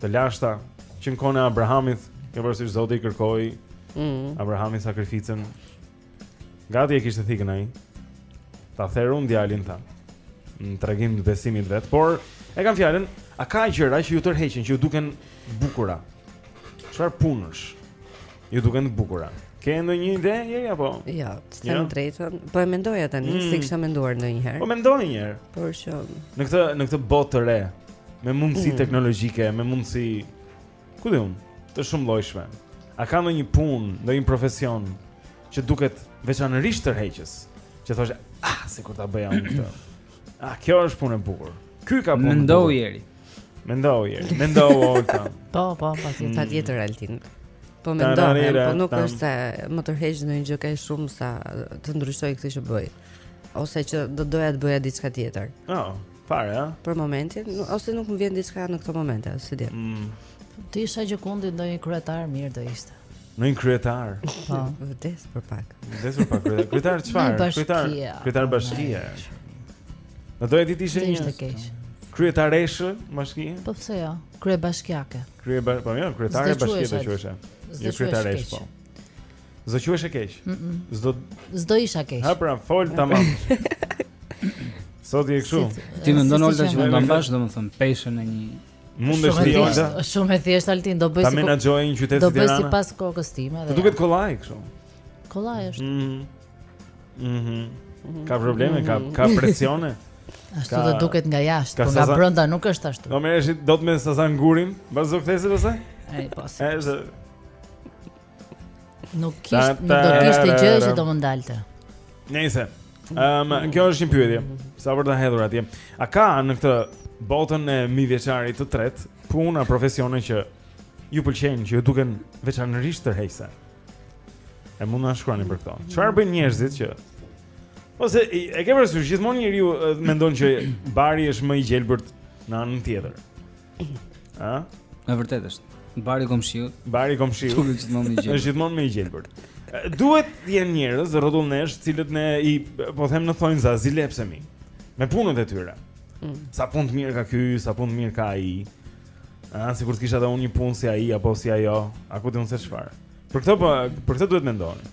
të lashta, që në kohën e Abrahamit, kjo përësish Zoti i kërkoi, mm -hmm. Abrahamit sakrificën, Gati e kishte thikën ai. Ta therrte djalin tha. Në tregim të besimit të vet, por e kam fjalën, a ka gjëra që ju tërheqin, që ju duken të bukura? Çfarë punësh? Ju duken të bukura. Ke ndonjë ide njëri apo? Jo, të them jo? drejtën. Po e mendoja tani, mm. s'e kisha menduar ndonjëherë. Po mendoj një herë. Por që në këtë në këtë botë të re, me mundësi mm. teknologjike, me mundësi Ku di unë, të shumë llojshme A ka ndonjë punë, ndonjë profesion Që duket veçanërisht tërheqës Që thoshe, ah, sikur ta bëja unë këtë Ah, kjo është punë e bukur Ky ka punë Mendohu njëherë Mendohu njëherë, mendohu Olta Po, po, po, si ta mm. tjetër Altin Po mendohem, po nuk është se më tërheq ndonjë gjë kaq shumë sa të ndryshoj këtë që bëj Ose që do doja të bëja diçka tjetër oh. Fare, a? Për momentin, ose nuk më vjen diçka në këto momente, s'e di. Mm. Të ishe gjëkundi ndonjë kryetar mirë do ishte. Ndonjë kryetar. Po, vërtet për pak. Vërtet për pak. Kryetar çfarë? Kryetar. Kryetar bashkie. Nuk do doje ti të ishe një të keq. Kryetareshë bashkie? Po pse jo? Kryebashkiake. Krye po jo, kryetare bashkie do quhesha. Jo kryetareshë po. S'do ishe keq. S'do S'do isha keq. Ha pra, fol tamam. Sot je kështu. Ti mendon Olta që mund ta mbash domethënë peshën e një Mund të jetë Olta. Shumë e thjeshtë Altin, do bëj si. Ta menaxhoj një qytet si Tirana. Do bëj sipas kokës time. Të duket kollaj kështu. Kollaj është. Mhm. Mhm. mhm. Ka probleme, ka mhm. ka presione. Ashtu ka, të duket nga jashtë, por nga sazan... brenda nuk është ashtu. Do merreshe dot me Sazan Gurin, mbas çdo kthese pastaj? Ai po. Është Nuk kishte, nuk do të kishte gjë që do më ndalte. Nëse. Ehm, um, kjo është një pyetje. Sa për ta hedhur atje. A ka në këtë botën e mijëvjeçarit të tretë puna profesione që ju pëlqejnë, që ju duken veçanërisht tërheqëse? E mund na shkruani për këto. Çfarë bëjnë njerëzit që ose e ke parasysh gjithmonë njeriu mendon që bari është më i gjelbërt në anën tjetër. Ë? Në vërtetë është. Bari i komshiut. Bari i komshiut. Duket gjithmonë më gjelbër. Është gjithmonë më i gjelbër. Duhet të jenë njerëz rrotull nesh, të cilët ne po them në thonjëza zilepsemi. Me punën e tyre. Mm. Sa punë të mirë ka ky, sa punë të mirë ka ai. Ah, sikur të kisha edhe unë një punë si ai apo si ajo, a ku di unë se çfarë. Për këtë po, për këtë duhet mendoni.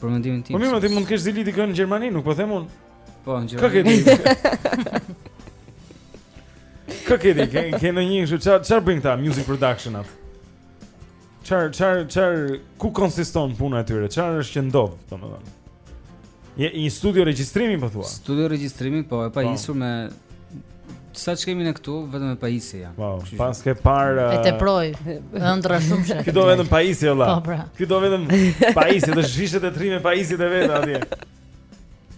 Për mendimin tim. Po mirë, ti mund të kesh zili dikënd në Gjermani, nuk po them unë. Po, në Gjermani. Kë ke ti? Kë ke ti? Ke, ke ndonjë kështu, çfarë çfarë bëjnë këta music production atë? Çfarë çfarë çfarë ku konsiston puna e tyre? Çfarë është që ndodh, domethënë? Një studio regjistrimi po thua? Studio regjistrimi po, e pa po. jisur me Sa ç'kemi ne këtu, vetëm e pajisje ja po, Pas ke par E teproj, ëndra shumë që Këto vetëm pajisje, la po, pra. Këto vetëm pajisje, të zhishet e trime pajisje të vetë atje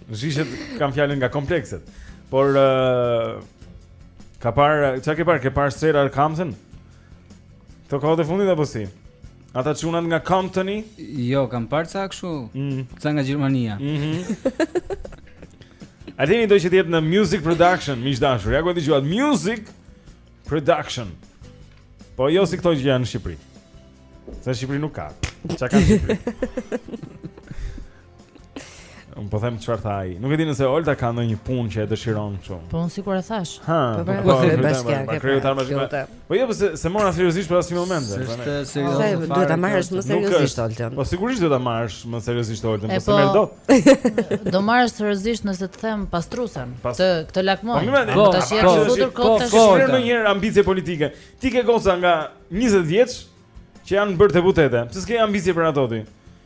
Zhishet kam fjalën nga komplekset Por uh, Ka par, që ke par, ke par srejra arë kamësen? Këto kohët e fundit apo si? Ata çunat nga Comptoni? Jo, kam parë ca kështu, mm. ca nga Gjermania. Mhm. Mm Ateni do që të jetë në Music Production, miq të dashur. Ja ku e dëgjuat Music Production. Po jo si këto që janë në Shqipëri. Se në Shqipëri nuk ka. Ça ka në Shqipëri? Unë po them çfarë tha ai. Nuk e di nëse Olta ka ndonjë punë që e dëshiron kështu. Po unë sikur e thash. Ha, po pra, po e bashkisë. Po kreu ta marrësh. Po, po jo, pse s'e mora seriozisht për asnjë moment. Është serioze. Duhet ta marrësh më seriozisht Olta. Po sigurisht duhet ta marrësh më seriozisht Olta, po s'e merr dot. Do marrësh seriozisht nëse të them pastrusen. Të këtë lakmoj. Po tash je futur kot tash. Po shkruaj ndonjëherë ambicie politike. Ti ke goca nga 20 vjeç që janë bërë deputete. Pse s'ke ambicie për ato ti?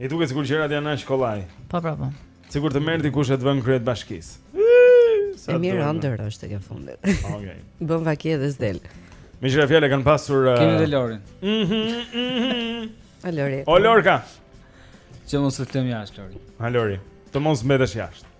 I duket sikur gjërat janë aq kollaj. Po po po. Sikur të merr dikush e të vë në krye të bashkisë. Sa mirë duhet, ëndër është tek e fundit. Okej. Bën vakje dhe s'del. Me gjëra fjalë e kanë pasur uh, Kemi dhe Lorin. Mhm. mhm. A Lori. O Lorka, Që mos të lëm jashtë Lori. ha Lori, të mos mbetesh jashtë.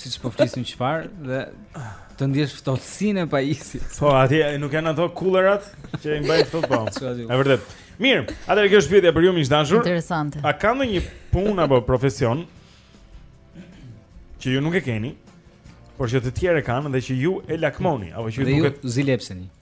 Siç po flisim çfarë dhe të ndjesh ftohtësinë e pajisjes. Po, atje nuk janë ato coolerat që i mbajnë ftohtë po. Është vërtet. Mirë, atëherë kjo është pyetja për ju miq të dashur. Interesante. A ka ndonjë punë apo profesion që ju nuk e keni, por që të tjerë e kanë dhe që ju e lakmoni, apo që ju duket zilepsëse.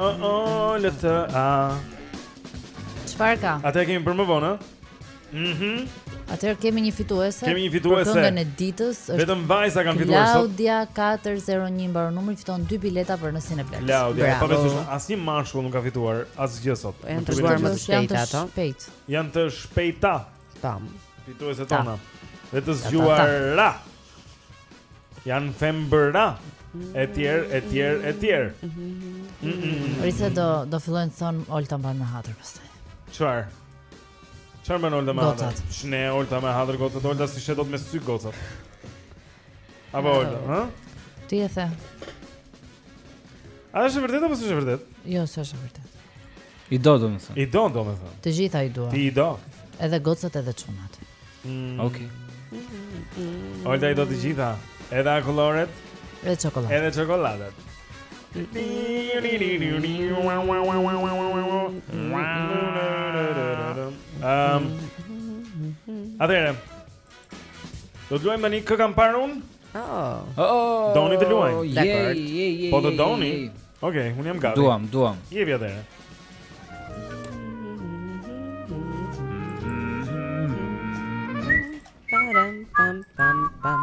O o le të a. Çfarë ka? Atë kemi për më vonë, ë? Mhm. Atëherë kemi një fituese. Kemi një fituese. Për këngën e ditës është vetëm vajza kanë fituar sot. Klaudia 401 mbaron numri fiton dy bileta për në Cineplexx. Klaudia, pa veç asnjë mashkull nuk ka fituar asgjë sot. Po janë të zgjuara, më shpejt ato. Shpejt. Janë të shpejta. Tam. Fitueset tona. Dhe të zgjuara. Janë fembra. Etj, etj, etj. Risa do do fillojnë të thonë Olta mban me hatër pastaj. Çfarë? Çfarë mban Olta me hatër? Shne Olta me hatër gocat Olta s'i sheh dot me sy gocat. Apo Olta, ha? Ti e the. A është e vërtetë apo s'është e vërtetë? Jo, s'është e vërtetë. I do domethënë. I do domethënë. Të gjitha i dua. Ti i do. Edhe gocat edhe çunat. Mm. Okej. Okay. Olta i do të gjitha. Edhe akulloret. Edhe çokollatat. Edhe çokollatat. Ehm. Um, Atëherë, Do të luajmë tani kë kam parë unë? Oh. Oh. Doni të luajmë. Oh, Dakord. Po të doni? Okej, okay, unë jam gati. Duam, duam. Jepi atëherë. Pam pam pam pam.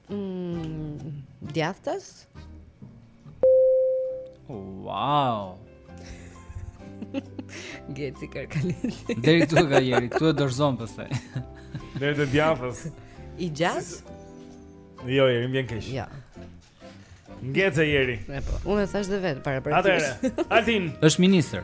Mm, djathtas? Wow. Gjeti kërkalisi. Deri këtu ka jeri, këtu e dorëzon pastaj. Deri të djathtas. I gjas? Jo, jeri më vjen keq. Ja. Gjeti jeri. Po, unë e thash dhe vetë para për. Atëre. Altin. Është ministër.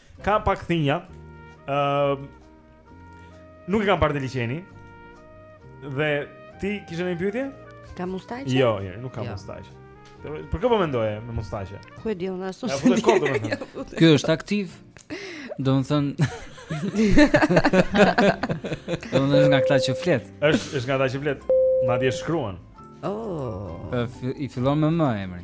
Ka pak thinja. Ëm uh, Nuk e kam parë te liqeni. Dhe ti kishe një pyetje? Ka mustaqe? Jo, jo, nuk ka jo. mustaqe. Për kë po mendoje me mustaqe? Ku e di unë ashtu? Ja futa kot më. Ky është aktiv. Do të thotë Do të nga këta që flet. Është është nga ata që flet. Madje shkruan. Oh. I fillon me M emri.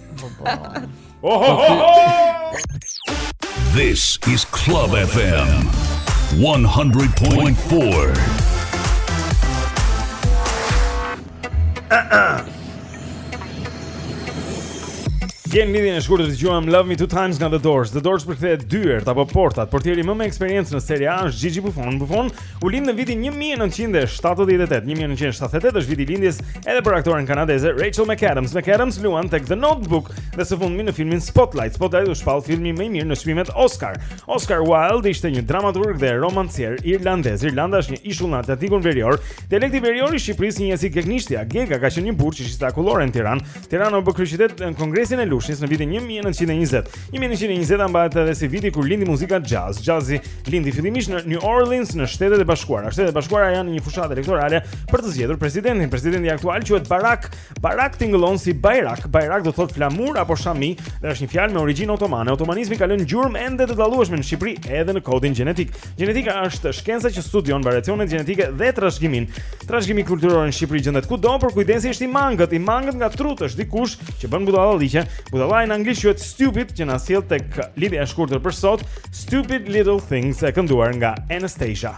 This is Club FM 100.4. Te lidhja e shkurtër dëgjuam Love Me Two Times nga The Doors. The Doors përkthehet dyert apo portat, portieri më me eksperiencë në Serie A është Gigi Buffon. Buffon U lind në vitin 1978, 1978 është viti i lindjes edhe për aktoren kanadeze Rachel McAdams. McAdams luan tek The Notebook dhe së fundmi në filmin Spotlight. Spotlight u shpall filmi më i mirë në çmimet Oscar. Oscar Wilde ishte një dramaturg dhe romancier irlandez. Irlanda është një ishull në Atlantikun Verior. Dialekti verior i Shqipërisë njihet si gegnishtja. Gega ka qenë një burrë që shiste akullore në Tiranë. Tirana u bë kryeqytet në Kongresin e Lushnjes në vitin 1920. 1920 mbahet edhe si viti kur lindi muzika jazz. Jazzi lindi fillimisht në New Orleans në Shtetet e Bashkuara. Shtetet e Bashkuara janë në një fushatë elektorale për të zgjedhur presidentin. Presidenti aktual quhet Barack. Barack tingëllon si bajrak. Bajrak do të thotë flamur apo shami, dhe është një fjalë me origjinë otomane. Otomanizmi ka lënë gjurmë ende të dallueshme në Shqipëri edhe në kodin gjenetik. Gjenetika është shkenca që studion variacionet gjenetike dhe trashëgiminë. Trashëgimi kulturore në Shqipëri gjendet kudo, por kujdesi është i mangët, i mangët nga trutë është dikush që bën budallallëqe. Budallai në anglisht quhet stupid, që na sjell tek lidhja e shkurtër për sot, Stupid Little Things e kënduar nga Anastacia.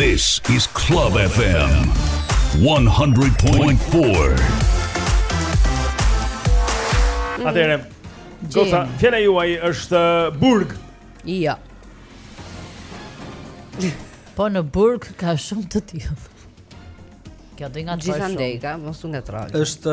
This is Club FM 100.4. Atëherë, goca, fjala juaj është burg. Jo. Po në burg ka shumë të tillë. Kjo do nga çfarë? Gjithandej ka, mos u ngatërro. Është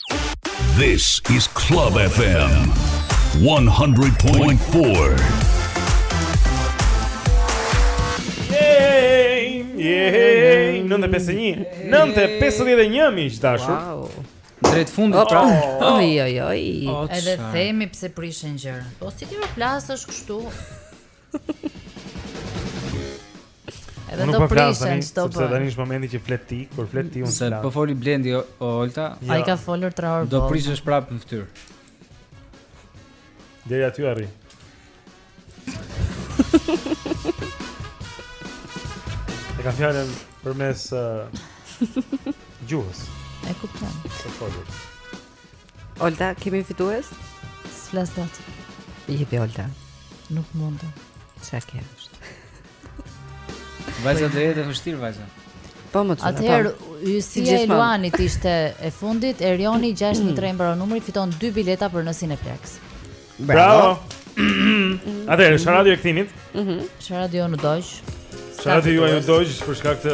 This is Club FM 100.4. Yay! Yay! 951. 951 miq të dashur. Wow. Drejt fundit oh, pra. Oh. Oj oj oj. Edhe themi pse prishen gjërat. Po si t'i përplasësh kështu? Edhe do po prishën stop. Sepse tani është momenti që flet ti, kur flet ti unë. Se po foli Blendi o Olta. Ai ka folur 3 orë. Do prishësh prapë në fytyrë. Deri aty arri. E kam fjalën përmes uh, gjuhës. E kuptoj. Se folur. Olta, kemi fitues? S'flas dot. Jepi Olta. Nuk mund të. Çka ke? Vajza dhe edhe vështirë vajza. Po më çfarë? Atëherë po. y-ja e Luanit ishte e fundit, Erioni 613 mbaron numri, fiton dy bileta për në Cineplex. Bravo. Atëherë është radha e kthimit. Mhm. Është radio në Dojë. Sa ti ju ajo dojë për shkak të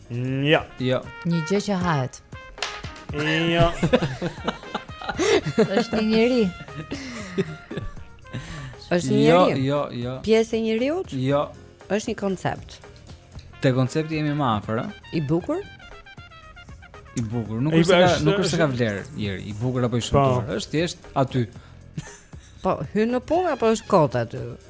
Jo. Jo. Një gjë që hahet. Jo. Është një njeri. Është një jo, njeri. Jo, jo, jo. Pjesë e njeriut? Jo. Është një koncept. Te koncepti jemi më afër, ë? I bukur? I bukur, nuk është se, nuk është se ka vlerë, njeri, i bukur apo i po. shëmtuar, është thjesht aty. Po, hyn në punë apo është kot aty?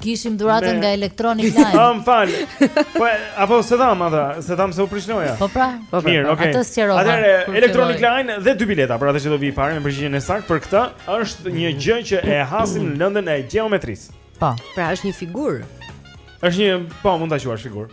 Kishim dhuratën nga Electronic Line. Ah, më fal. Po apo s'e dhamë atë, s'e dhamë se u prish loja. Po pra, po pra. Mirë, po, okay. Atë sqarova. Atëherë Electronic Line dhe dy bileta, për atë që do vijë i pari me përgjigjen e saktë për këtë është një gjë që e hasim në lëndën e gjeometrisë. Po. Pra është një figurë. Është një, po mund ta quash figurë.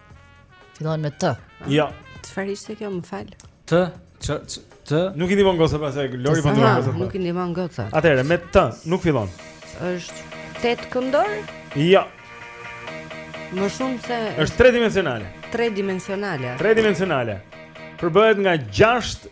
Fillon me T. Jo. Çfarë ishte kjo, më fal? T, ç, ç, T. Nuk i ndihmon gocat pastaj Lori po ndihmon gocat. Nuk i ndihmon gocat. Atëherë me T nuk fillon. Është tetëkëndor? Jo. Më shumë se është tre dimensionale. Tre dimensionale. Tre dimensionale. Përbëhet nga gjashtë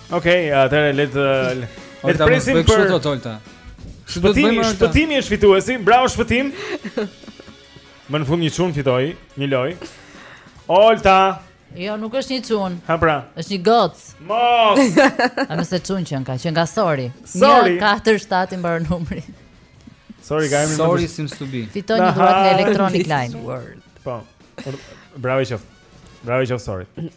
Okej, okay, atëherë le të le të presim për çfarë thotë Olta. Shpëtimi, Shpëtimi është fituesi. Bravo Shpëtim. Më në fund një çun fitoi, një lojë. Olta. Jo, nuk është një çun. Ha pra. Është një gocë. Mos. A mëse çun që ka, që nga sori. Sori. 47 i mbaron numri. Sori, ka emrin. Sorry seems to be. Fiton një dhuratë nga Electronic Line. Po. Bravo qoftë. Bravo qoftë, Sori.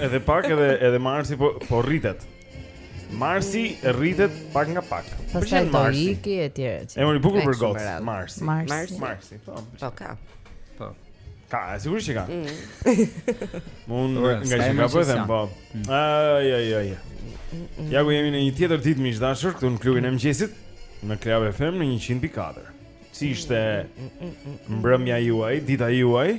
Edhe pak edhe edhe Marsi po po rritet. Marsi rritet pak nga pak. Për qen Marsi. Iki e tjerë e tjerë. Emër i bukur për gocë. Marsi. Marsi. Marsi. Po. Po ka. Po. Ka, sigurisht që ka. Mm. Mund nga që ka bëhet po. Mm. Ai ai ai. Ja ku jemi në një tjetër ditë miq të dashur këtu në klubin e mëngjesit në Club FM në 104. Si ishte mbrëmja juaj, dita juaj?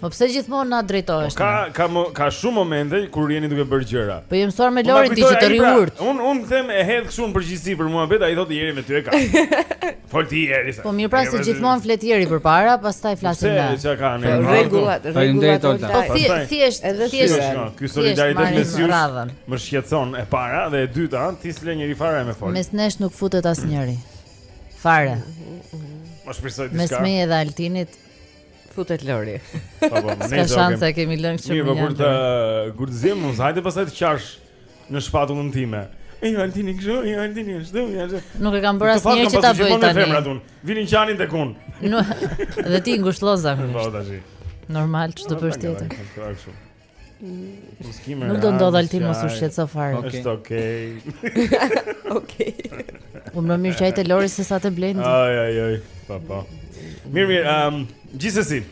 Po pse gjithmonë na drejtohesh? Po ka ka mo, ka shumë momente kur jeni duke bërë gjëra. Po jam mësuar me Lorin ti që të rri pra urtë. Un un them e hedh kështu në përgjithësi për mua vetë, ai thotë Jeri me ty e ka. Fol ti Jeri. Po mirë pra se gjithmonë flet Jeri përpara, pastaj flasim ne. Pse çka kanë? Po, rregullat, rregullat. Po thjesht, thjesht. Ky solidaritet me ju më shqetëson e para dhe e dyta, ti s'le njëri fare me fol. Mes nesh nuk futet asnjëri. Fare. Mos prisoj diçka. Mes me edhe Altinit Futet Lori. Po po, ne jemi. Sa shanse okay. kemi lënë këtë. Mirë, po kur të kur të zihemi, mos hajde pastaj të qash në shpatullën time. Ej, Altini kështu, ej, Altini ashtu, ja. Nuk e kam bërë asnjëherë që ta bëj tani. Femrat un, vinin qanin tek un. Dhe ti ngushlloje zakon. Po tash. Normal ç'do bësh tjetër. Mos kimë. Nuk do ndodh Altin, mos u shqetëso fare. Okej. Është okej. Okej. Unë më mirë qaj te Lori se sa te Blendi. Ai ai ai. Pa pa. Mirë mirë, ehm, gjithsesi.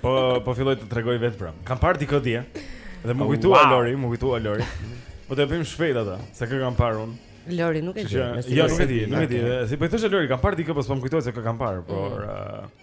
Po po filloj të tregoj vetë pra. Kam parë diku dje dhe më kujtua Lori, më kujtua Lori. Po të bëjmë shpejt ata, se kë kam parë unë. Lori nuk e di. Jo, nuk e di, nuk e di. Si po i thoshe Lori, kam parë dikë, po s'po më kujtohet se kë kam parë, por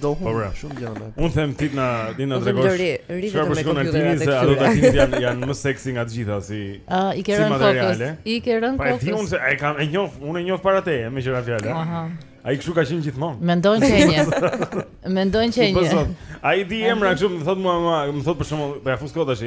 Do humb po, shumë gjëra më. Unë them ti t'na ti t'na tregosh. Çfarë po shkon Altini se ato taktikat janë janë më seksi nga të gjitha si uh, i ke rënë kokës. I ke rënë kokës. Po ti unë se e kam e njoh, unë e njoh para teje me një fjalë. Aha. Ai kshu ka qenë gjithmonë. Mendojnë që e një. Mendojnë që e një. Ai di emra kështu, më thot mua, më thot për shembull, po ja fus kot tash.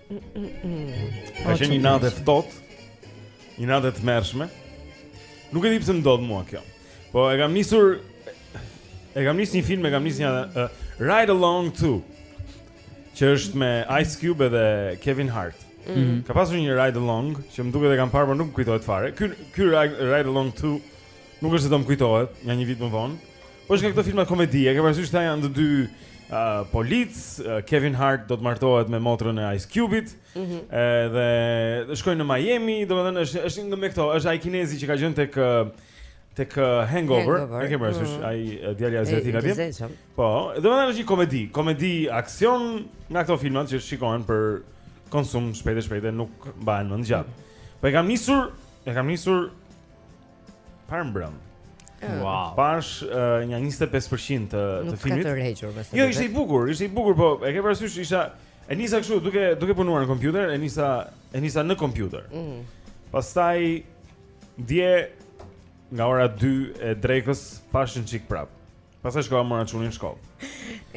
Ka qenë një natë e ftohtë. Një natë e tmerrshme. Nuk e di pse më ndodh mua kjo. Po e kam nisur e kam nisur një film, e kam nisur një uh, Ride Along 2 që është me Ice Cube dhe Kevin Hart. Mm -hmm. Ka pasur një Ride Along që më duket e kam parë, por nuk më kujtohet fare. Ky ky Ride Along 2 nuk është se do më kujtohet nja një vit më vonë. Po është nga këto filma komedi, e ke parasysh këta janë të dy uh, policë, uh, Kevin Hart do të martohet me motrën e Ice Cube-it. Ëh. Mm edhe shkojnë në Miami, domethënë është është një me këto, është ai kinezi që ka qenë tek tek Hangover, hangover. e ke parasysh, mm -hmm. ai djali aziatik atje. Po, domethënë është një komedi, komedi aksion nga këto filmat që shikohen për konsum shpejt e shpejt e nuk mbahen më gjatë. Mm -hmm. Po e kam nisur, e kam nisur Parmbrëm. Ah. Wow. Pash uh, nja 25% të të filmit. Nuk ka tërhequr më se Jo, ishte i bukur, ishte i bukur, po e ke parasysh isha e nisa kështu duke duke punuar në kompjuter, e nisa e nisa në kompjuter. Mhm. Pastaj dje nga ora 2 e drekës pash një çik prap. Pastaj shkova mora çunin në shkollë.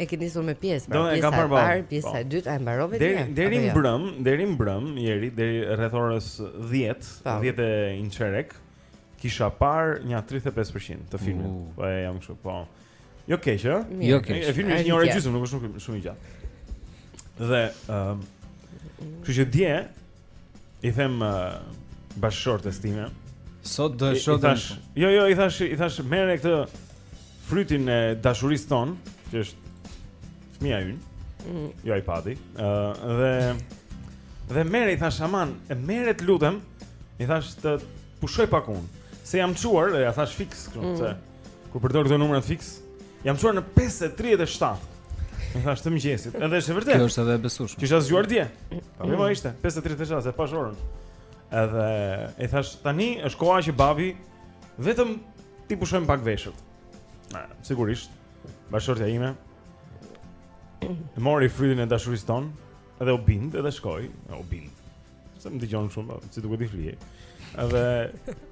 E ke nisur me pjesë, pra, pjesa e parë, pjesa po. e dytë, a e mbarove ti? Deri deri jo? mbrëm, deri mbrëm, deri deri rreth orës 10, 10 e një çerek, kisha parë një 35% të filmit. Uh. Po e jam kështu, po. Jo keq, ë? Jo keq. E filmi është një orë e gjysmë, nuk është shumë shumë i gjatë. Dhe ëm, um, kështu që dje i them uh, bashkëshortes time. Sot do të shohim. Thashë, jo, jo, i thashë, i thashë merre këtë frytin e dashurisë tonë, që është fëmija ynë. Mm. Jo ai pati. Ë uh, dhe dhe merre i thashë aman, merre të lutem. I thashë të pushoj pak unë. Se jam çuar dhe ia thashë fiks kështu mm. se Kur përdor këto numrat fiks, jam çuar në 5:37. I thashë të mëngjesit. Edhe është e vërtetë. Kjo është edhe e besueshme. Kisha zgjuar dje. Po, ishte 5:37 se pashë orën. Edhe i thashë tani është koha që babi vetëm t'i pushojnë pak veshët. Na, sigurisht. Bashkëshortja ime mori frytin e dashurisë tonë, edhe u bind, edhe shkoi, u bind. Se më dëgjon shumë, po, si duket flije. Edhe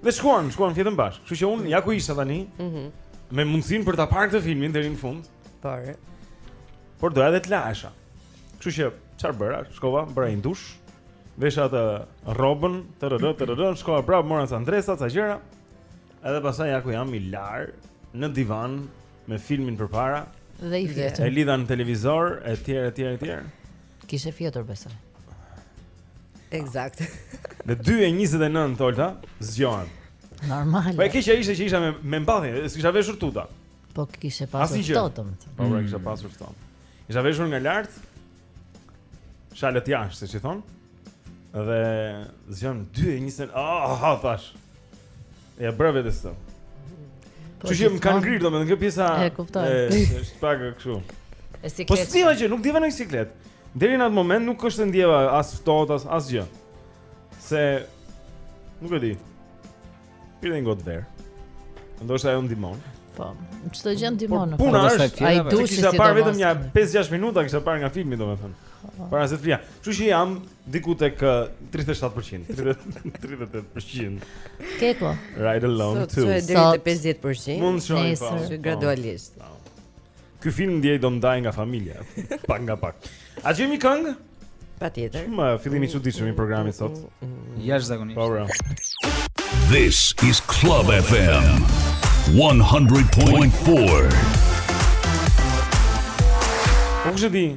dhe shkuan, shkuan fjetën bashkë. Kështu që unë ja ku isha tani. Mhm. Mm me mundësinë për ta parë këtë filmin deri në fund. Po. Por doja edhe të lahesha. Kështu që çfarë bëra? Shkova, bëra një dush. Vesha atë rrobën, tërërë, tërërë, shkova prapë mora ca ndërresa, ca gjëra. Edhe pastaj ja ku jam i larë në divan me filmin përpara dhe i fjetur. E lidha në televizor etj etj etj. Kishe fjetur besoj. Eksakt. Në 2:29 Tolta zgjohem. Normal. Po e keqja ishte që isha me me mbathje, s'kisha veshur tuta. Po kishe pasur ftohtë. Po mm. kisha pasur ftohtë. Isha veshur nga lart. Shalët jashtë, siç i thonë. Dhe zgjohem 2:29. Ah, oh, thashë. Ia bëra vetes të. Po, Që më kanë ngrirë domethënë kjo pjesa e kuptoj. Është pak kështu. E sikletshme. Po si që nuk u ndjeva në siklet. Deri në atë moment nuk është se ndjeva as ftohtë as asgjë. Se nuk e di. Piva një gotë verë. Ndoshta ajo ndihmon. Po, çdo gjë ndihmon. Po, puna është ai duhet të kisha parë vetëm një 5-6 minuta kisha parë nga filmi domethënë. Para se të flija. Kështu që jam Diku tek 37 për qind, 38 për qind. Keko. Right alone too. Sot e deri te 50 për qind. Mund të shoh prapë. Po. Gradualisht. Po. Ky film ndjej do më ndajë nga familja. Pak nga pak. A gjemi këngë? Patjetër. Shumë uh, fillim i çuditshëm i programit sot. Mm, mm, mm. Jashtëzakonisht. Po, po. This is Club FM 100.4. Nuk e di,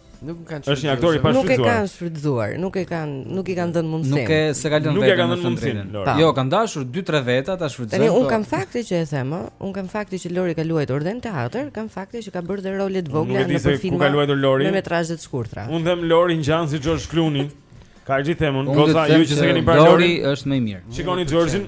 Nuk më kanë shfrytëzuar. Është një aktor i pashfrytëzuar. Nuk e kanë shfrytëzuar, nuk e kanë, nuk i kanë dhënë mundësinë. Nuk e se ka lënë vetëm. Nuk i kanë dhënë mundësinë. Jo, kanë dashur 2-3 veta ta shfrytëzojnë. Tani un po- kam fakte që e them, ë. Un kam fakte që Lori ka luajtur dhe në teatër, kam fakte që ka bërë dhe role të vogla nëpër filma. Ku ka luajtur Lori? Me metrazhe të shkurtra. Un them Lori ngjan si George Clooney. Ka gjithë themun, goza ju që s'e keni parë Lori është më i mirë. Shikoni George-in.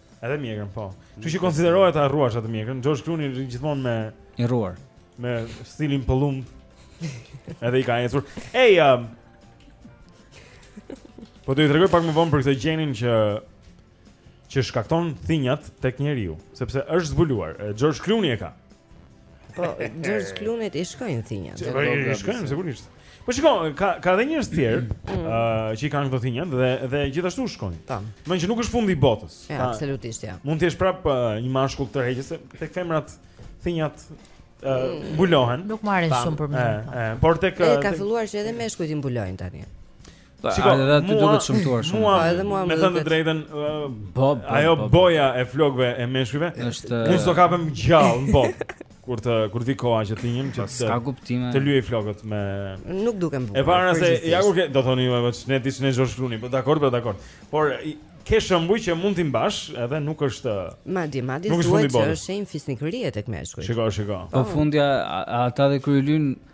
Edhe mjekrën, po. Kështu që konsideroje ta rruash atë mjekrën. George Clooney është gjithmonë me i rruar, me stilin pëllumb. Edhe i ka ecur. Ej, um, Po do ju tregoj pak më vonë për këtë gjenin që që shkakton thinjat tek njeriu, sepse është zbuluar. George Clooney e ka. Po, George Clooney i shkojnë thinjat. Po, i shkojnë, sigurisht. Po shiko, ka ka edhe njerëz të tjerë, ë, mm. mm. uh, që i kanë këto thinjat dhe dhe gjithashtu u shkojnë. Tam. Po. Me thënë që nuk është fundi i botës. Jo, jo, absolutisht jo. Mund të jesh prap uh, një mashkull tërheqës se tek femrat thinjat uh, mbulohen. Nuk merren shumë për mënyrë. Ëh, por tek E ka filluar që edhe meshkujt i mbulojnë tani. Po, Shiko, edhe aty duket shëmtuar shumë. Mua, edhe mua me thënë të drejtën, ajo boja e flokëve e meshkujve është unë s'do kuptoj gjallë në botë. Kur të kur vjen koha që të njëm që të ka kuptim. Të lyej flokët me Nuk duken bukur. E para se ja ku ke do thoni ju vetë ne s'jemi George Clooney, po dakord, po dakord. Por ke shëmbuj që mund t'i mbash, edhe nuk është Madje, madje duhet të është një fisnikëri tek meshkujt. Shiko, shiko. Po fundja ata dhe kur i lyejnë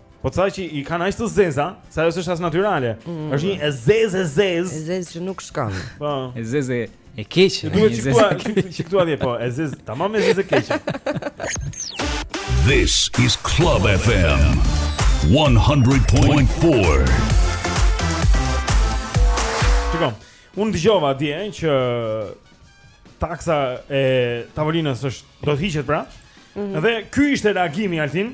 Po ca që i kanë aq të zeza, sa ajo s'është as natyrale. Mm. Është një e zezë e zezë. E zezë që nuk shkon. Po. E zezë e keqe. Duhet të thua, çik thua ti po, e zezë, tamam e zezë e keqe. This is Club FM 100.4. Shiko. Unë dëgjova dje që taksa e tavolinës është do të hiqet pra. Mm -hmm. Dhe ky ishte reagimi Altin.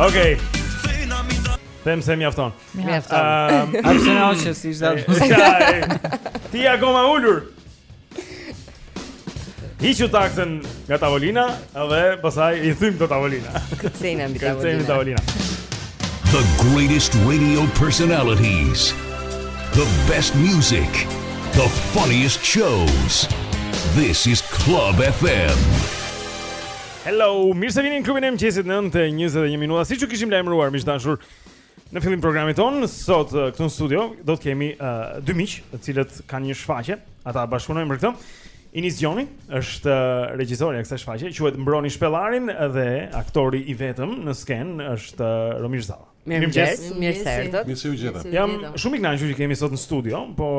Okej. Them se mjafton. Mjafton. Ehm, Arsenal që si ishte atë. Ti je akoma ulur. Hiqe taksën nga tavolina Edhe pastaj i thyjmë te tavolina Kërcejmë mbi tavolina Kërcejmë mbi tavolina The greatest radio personalities The best music The funniest shows This is Club FM Hello, mirë se vini në klubin e mëngjesit në 9.21 minuta Siç ju kishim lajmëruar, miq të dashur Në fillim programit tonë sot uh, këtu në studio do të kemi uh, dy miq, të cilët kanë një shfaqje, ata bashkëpunojnë për këtë. Inis Gjoni është uh, regjisori i kësaj shfaqje, quhet Mbroni Shpellarin dhe aktori i vetëm në skenë është uh, Romir Zalla. Mirëmëngjes, mirë se erdhët. Mirë se ju gjeta. Jam shumë i kënaqur që ju kemi sot në studio, po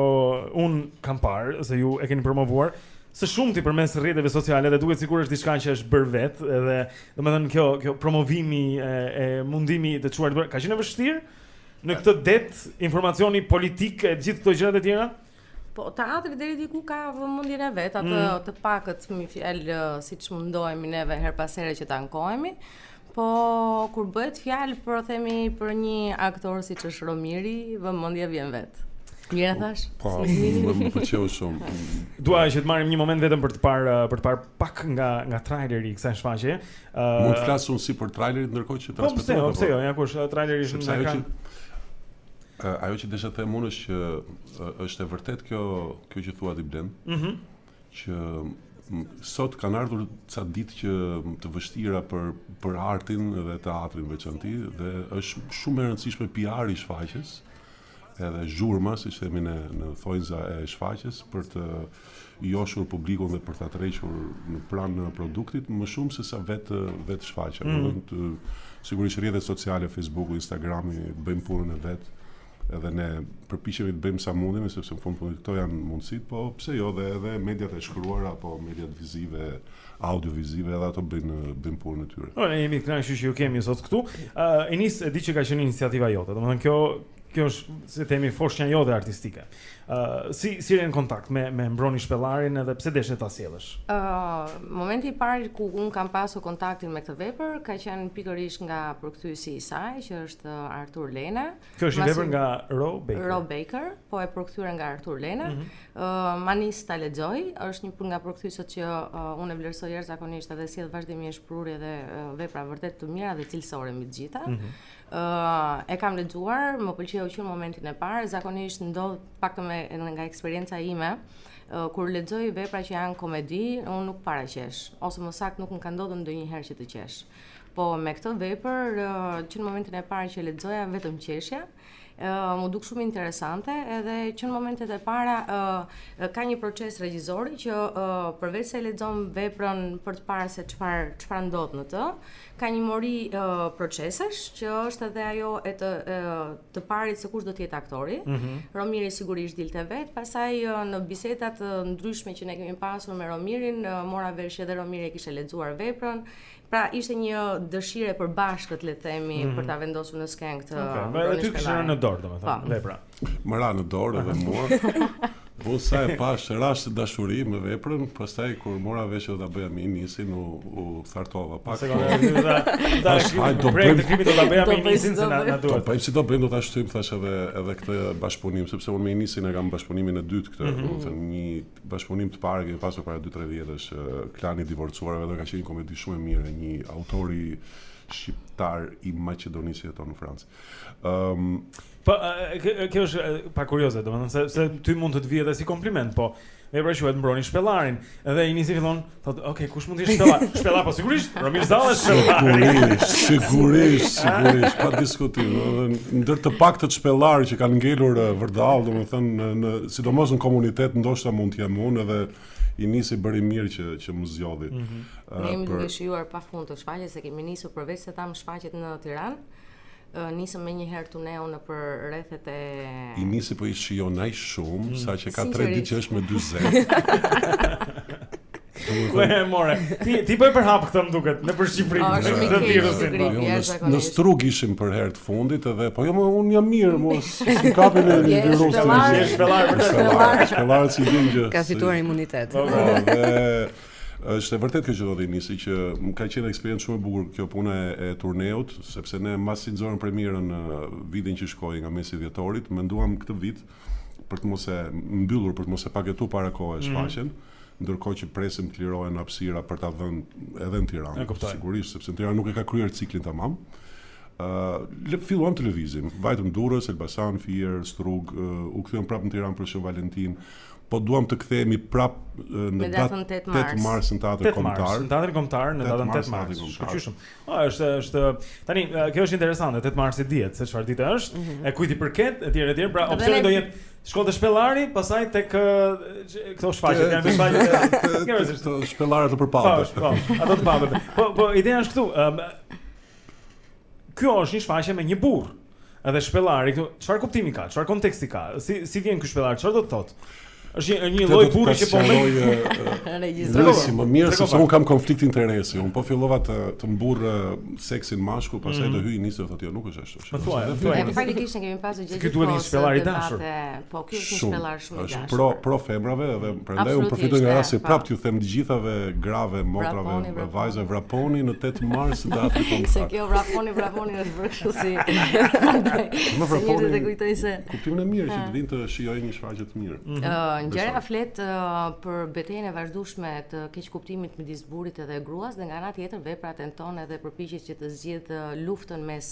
unë kam parë se ju e keni promovuar së shumti përmes rrjeteve sociale dhe duket sikur është diçka që është bërë vetë dhe Domethënë kjo kjo promovimi e, e mundimi për të çuar ka qenë vështirë në këtë det informacioni politik e gjithë këto gjëra të tjera. Po teatri deri diku ka vëmendjen e vet, atë mm. të pakët një fjalë siç mundohemi neve herë pas here që të ankohemi. Po kur bëhet fjalë për themi për një aktor siç është Romiri, vëmendja vjen vetë. Mirë thashë. Po, më pëlqeu shumë. Dua që të marrim një moment vetëm për të parë për të parë pak nga nga traileri i kësaj shfaqjeje. Ë uh, Mund të flas unë si për trailerin ndërkohë që transmetohet. Po pse, pse jo, ja kush traileri është në ekran. Që, ajo që desha të them unë është që është e vërtetë kjo kjo që thua ti Blen. Mhm. Mm që sot kanë ardhur ca ditë që të vështira për për artin dhe teatrin veçanti dhe është shumë e rëndësishme PR-i shfaqjes. edhe zhurma, siç themi ne në thonjza e shfaqjes për të joshur publikun dhe për ta tërhequr më pranë produktit më shumë se sa vetë vetë shfaqja. Mm. Sigurisht rrjetet sociale, Facebooku, Instagrami bëjnë punën e vet edhe ne përpiqemi të bëjmë sa mundemi sepse në fund të fundit këto janë mundësitë, po pse jo dhe edhe mediat e shkruara apo mediat vizive audiovizive edhe ato bëjnë bëjnë punën e tyre. Po ne jemi të kënaqur që ju kemi sot këtu. Ë uh, Inis e di që ka qenë iniciativa jote. Domethënë kjo kjo është si themi foshnja jote artistike. Ë uh, si si re në kontakt me me Mbroni Shpellarin edhe pse deshe ta sjellësh. Ë uh, momenti i parë kur unë kam pasur kontaktin me këtë vepër ka qenë pikërisht nga përkthyesi i saj që është Artur Lena. Kjo është një vepër nga Rob Becker. Rob Becker, po e përkthyer nga Artur Lena. Ëh, mm -hmm. uh, ma nis ta lexoj, është një prej nga përkthyesit që uh, unë vlerësoj jashtëzakonisht edhe sjell vazhdimisht prurje dhe uh, vepra vërtet të mira dhe cilësore mbi të gjitha. Ëh, mm -hmm. uh, e kam lexuar, më pëlqeu që në momentin e parë, zakonisht ndodh paktën nga eksperienca ime kur lexoj vepra që janë komedi, unë nuk para qesh, ose më saktë nuk më ka ndodhur ndonjëherë që të qesh. Po me këtë vepër që në momentin e parë që lexoja vetëm qeshja, m'u duk shumë interesante edhe që në momentet e para ka një proces regjisori që përveç se lexon veprën për të parë se çfarë çfarë ndodh në të, ka një mori procesesh që është edhe ajo e të të parit se kush do të jetë aktori. Mm -hmm. Romiri sigurisht dilte vetë, pastaj në biseda të ndryshme që ne kemi pasur me Romirin, mora vesh edhe Romiri e kishte lexuar veprën. Pra ishte një dëshirë e përbashkët, le të themi, mm -hmm. për ta vendosur në skenë këtë. Okay, pra edhe ti e kishe në dorë, domethënë, po. vepra. Më ra në dorë edhe mua. Po sa e pashë rashë në dashuri me veprën, pastaj kur mora vesh që do ta bëja me Inisin, u, u thartova pak. Se kanë thënë ta ta shkruaj do bëj të kemi do ta bëja me Inisin se na na duhet. Po si do bëjmë do ta shtyjmë thashë edhe edhe këtë bashkëpunim, sepse unë me Inisin e kam bashkëpunimin e dytë këtë, mhm. domethënë një Bashkëpunim të parë e kemi pasur para dy tre vjetësh, Klani i divorcuarëve dhe ka qenë një komedi shumë e mirë e një autori shqiptar i Maqedonisë që jeton në Francë. Ëm um, Po kjo është pak kurioze, domethënë se se ty mund të të vijë edhe si kompliment, po vepra quhet mbroni shpellarin dhe Inisi fillon Thotë, ok, kush mund të jetë shpellar? Shpellar po sigurisht, Romir Zalla është shpellar. Sigurisht, sigurisht, sigurisht, pa diskutim. Ndër të paktët shpellarë që kanë ngelur vërdall, domethënë në, në sidomos në komunitet ndoshta mund të jem unë edhe Inisi bëri mirë që që më zgjodhi. Mm -hmm. uh, ne jemi për... duke shijuar pafund këtë shfaqje se kemi nisur përveç se dhamë shfaqjet në Tiranë, Nisëm menjëherë turneun nëpër rrethe dhe Inisi po i shijon aq shumë mm. sa që ka 3 ditë që është me 40. Ku e more? Ti ti po e përhap këtë më duket nëpër Shqipëri. Ah, është një virusin. Po. Jo, në Strugë ishim për herë të fundit edhe po jo më un jam mirë, mua s'më kapin viruset. Je shpellar prandaj shpellar. Shpellar si gjë. Ka fituar imunitet. Po, po. Është e vërtetë kjo që thotë Inisi që ka qenë eksperiencë shumë e bukur kjo puna e, e turneut, sepse ne mbasi nxorëm premierën vitin që shkoi nga mesi i dhjetorit, menduam këtë vit për të mos e mbyllur, për të mos e paketuar para kohë mhm. shfaqjen. Mm -hmm ndërkohë që presim të lirohen hapësira për ta dhënë edhe në Tiranë, sigurisht, sepse në Tiranë nuk e ka kryer ciklin tamam. Uh, e filluam të lëvizim. Vajtëm Durrës, Elbasan, Fier, Strugë, uh, u kthyem prapë në Tiranë për Shën Valentin. Po duam të kthehemi prapë në datën 8 mars, 8 mars në teatrin kombëtar. Në teatrin kombëtar në datën 8 mars. Shkëlqyshëm. Po është është tani kjo është interesante, 8 marsi dihet se çfarë dite është, mm -hmm. e kujt i përket etj etj, pra opsioni do jetë shko te shpellari, pastaj tek këto shfaqje kanë shfaqje. Kjo është të shpellare të përpallë. Po, po, ato të pamët. Po po ideja është këtu. Kjo është një shfaqje me një burrë. Edhe shpellari këtu, çfarë kuptimi ka? Çfarë konteksti ka? Si si vjen ky shpellar? Çfarë do të thotë? Është një një lloj burri që po më regjistrohet. Inisi më mirë sepse un kam konflikt interesi. Un po fillova të të mburr seksin mashkull, pastaj mhm. do hyjë Inisi thotë jo, nuk është ashtu. Po thuaj, thuaj. Ne faktikisht kemi pasur gjë. Ky duket një shpellar i dashur. Po ky është një shpellar është pro pro femrave edhe prandaj unë përfitoj nga rasti prap t'ju them të gjithave grave, motrave, vajzave vraponi në 8 mars te teatri. Se kjo vraponi, vraponi është bërë kështu si. Më vraponi. Në kuptimin e mirë që të vinë të shijojnë një shfaqje të mirë. Mhm. Ëh, ngjarja flet për betejën e vazhdueshme të keqkuptimit midis burrit edhe gruas dhe nga ana tjetër vepra tenton edhe përpiqet që të zgjidhë luftën mes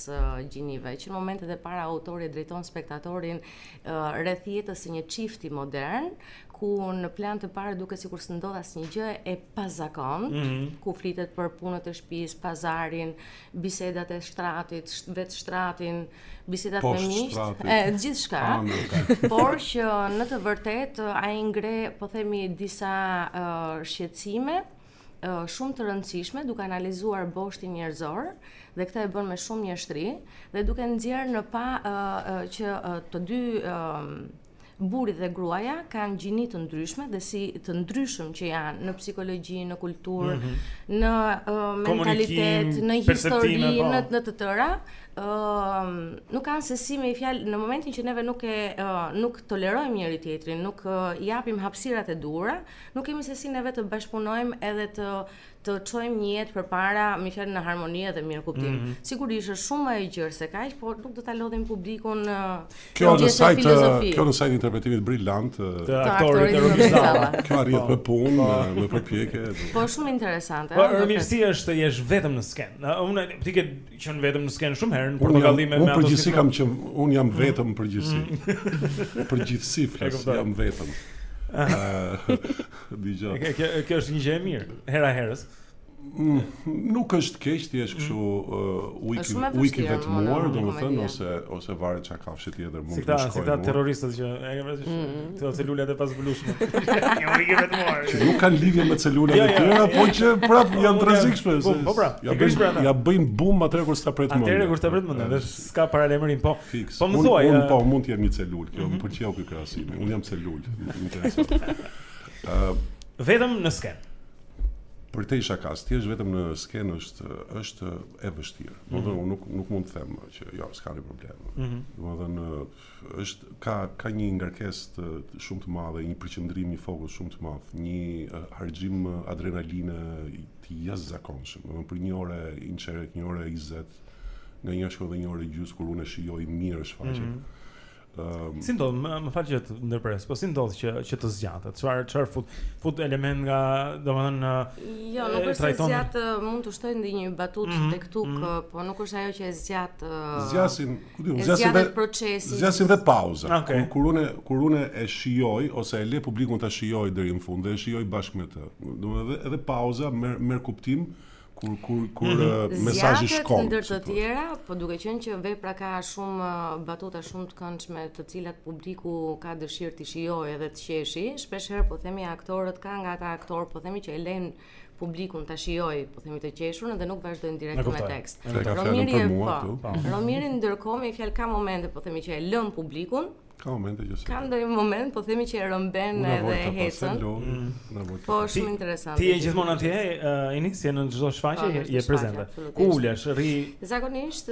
gjinive. Që në momentet e para autori drejton spektatorin rreth jetës së një çifti modern, ku në plan të parë duket sikur s'ndodh asnjë gjë e pazakontë, mm -hmm. ku flitet për punët e shtëpisë, pazarin, bisedat e shtratit, vetë shtratin, bisedat me miqtë, e gjithçka. Ah, Por që në të vërtetë ai ngre, po themi disa uh, shqetësime, shumë të rëndësishme duke analizuar boshtin njerëzor dhe këtë e bën me shumë mjeshtri dhe duke nxjerr në pah që të dy burri dhe gruaja kanë gjini të ndryshme dhe si të ndryshëm që janë në psikologji, në kulturë, mm -hmm. në uh, mentalitet, Komunikim, në histori, po. në në të tëra, ë uh, nuk kanë se si, me një fjalë në momentin që neve nuk e uh, nuk tolerojmë njëri tjetrin, nuk uh, japim hapësirat e duhura, Nuk kemi se si neve të bashkëpunojmë edhe të të çojmë një jetë përpara me një fjalë në harmoni dhe mirëkuptim. Mm -hmm. Sigurisht është shumë më e gjerë se kaq, por nuk do ta lodhim publikun me filozofi. Kjo në sajë të interpretimit brilant të aktorit të Romisava. Kjo arrihet po. me punë, po. me përpjekje. Po shumë interesante. Po rëndësi është të jesh vetëm në skenë. Ti ke qenë vetëm në skenë shumë herë në Portokalli me, me ato. Unë në përgjithësi kam qenë, jam vetëm në përgjithësi. Mm. Përgjithësi flas jam vetëm. Dëgjo. Kjo kjo është një gjë e mirë. Hera herës. Mm, nuk është keq ti është kështu mm. uh, ujk i vetmuar, domethënë ose ose varet çka kafshë tjetër mund të shkojë. Si këta, si këta terroristët që e ke vërejtur. Këto celulat e pazbuluara. Ujk i vetmuar. Që nuk kanë lidhje me celulat Jo, e jo, tjera, e- po që prap unë janë jam- rrezikshme. po, se po, pra, Ja pikërisht për bëjnë ata. ja bëjnë bum atëherë kur s'ta pret mendja. Atëherë kur s'ta pret mendja, dhe s'ka paralajmërim, po. Fiks. Po më Unë- thuaj, Mhm. unë e- po mund të jem një celulë, kjo më pëlqeu ky krahasim. Unë jam celulë, më intereson. Ë, Vetëm në skenë. përtej shakasë, të jesh vetëm në skenë është është e vështirë. Mhm. Domethënë unë nuk nuk mund të them që jo, s'ka asnjë problem. Domethënë është ka ka një ngarkesë të, të shumë të madhe, një përqendrim, një fokus shumë të madh, një uh, harxhim adrenaline të jashtëzakonshëm. Domethënë për një orë e një çerek, një orë 20, nganjëherë shkon dhe një orë e gjysmë kur unë e shijoj mirë shfaqjen. Mm -hmm. Um, si ndodh, më, më fal që të ndërpres, po si ndodh që, që të zgjatet? Çfarë çfarë fut, fut element nga, domethënë, Jo, nuk është trajton... zgjatë, mund të shtoj dhe një batutë mm -hmm, aty-këtu, mm -hmm. po nuk është ajo që e zgjat... Zgjasin, Ku di, zgjasim dhe procesin. Zgjasim dhe pauza. Okay. Kur unë kur unë e shijoj ose e le publikun ta shijoj deri në fund dhe e shijoj bashkë me të. Do edhe edhe pauza merr merr kuptim kur kur kur mm -hmm. mesazhi shkon. Ndër të tjera, po duke qenë që vepra ka shumë eh, batuta shumë të këndshme, të cilat publiku ka dëshirë t'i shijojë edhe të qeshi, shpesh herë po themi aktorët ka nga ata aktorë, po themi që e lënë publikun ta shijoj, po themi të qeshurën dhe nuk vazhdojnë direkt me tekst. Romiri, po. po. Romiri ndërkohë me fjalë ka momente, po themi që e lën publikun. Ka momente që s'ka. Ka ndonjë moment, po themi që e rrëmben edhe ecën. Mm. Po shumë interesant. Ti je gjithmonë atje, uh, Inis, je në çdo shfaqje, po, je prezente. Ku ulesh, rri? Zakonisht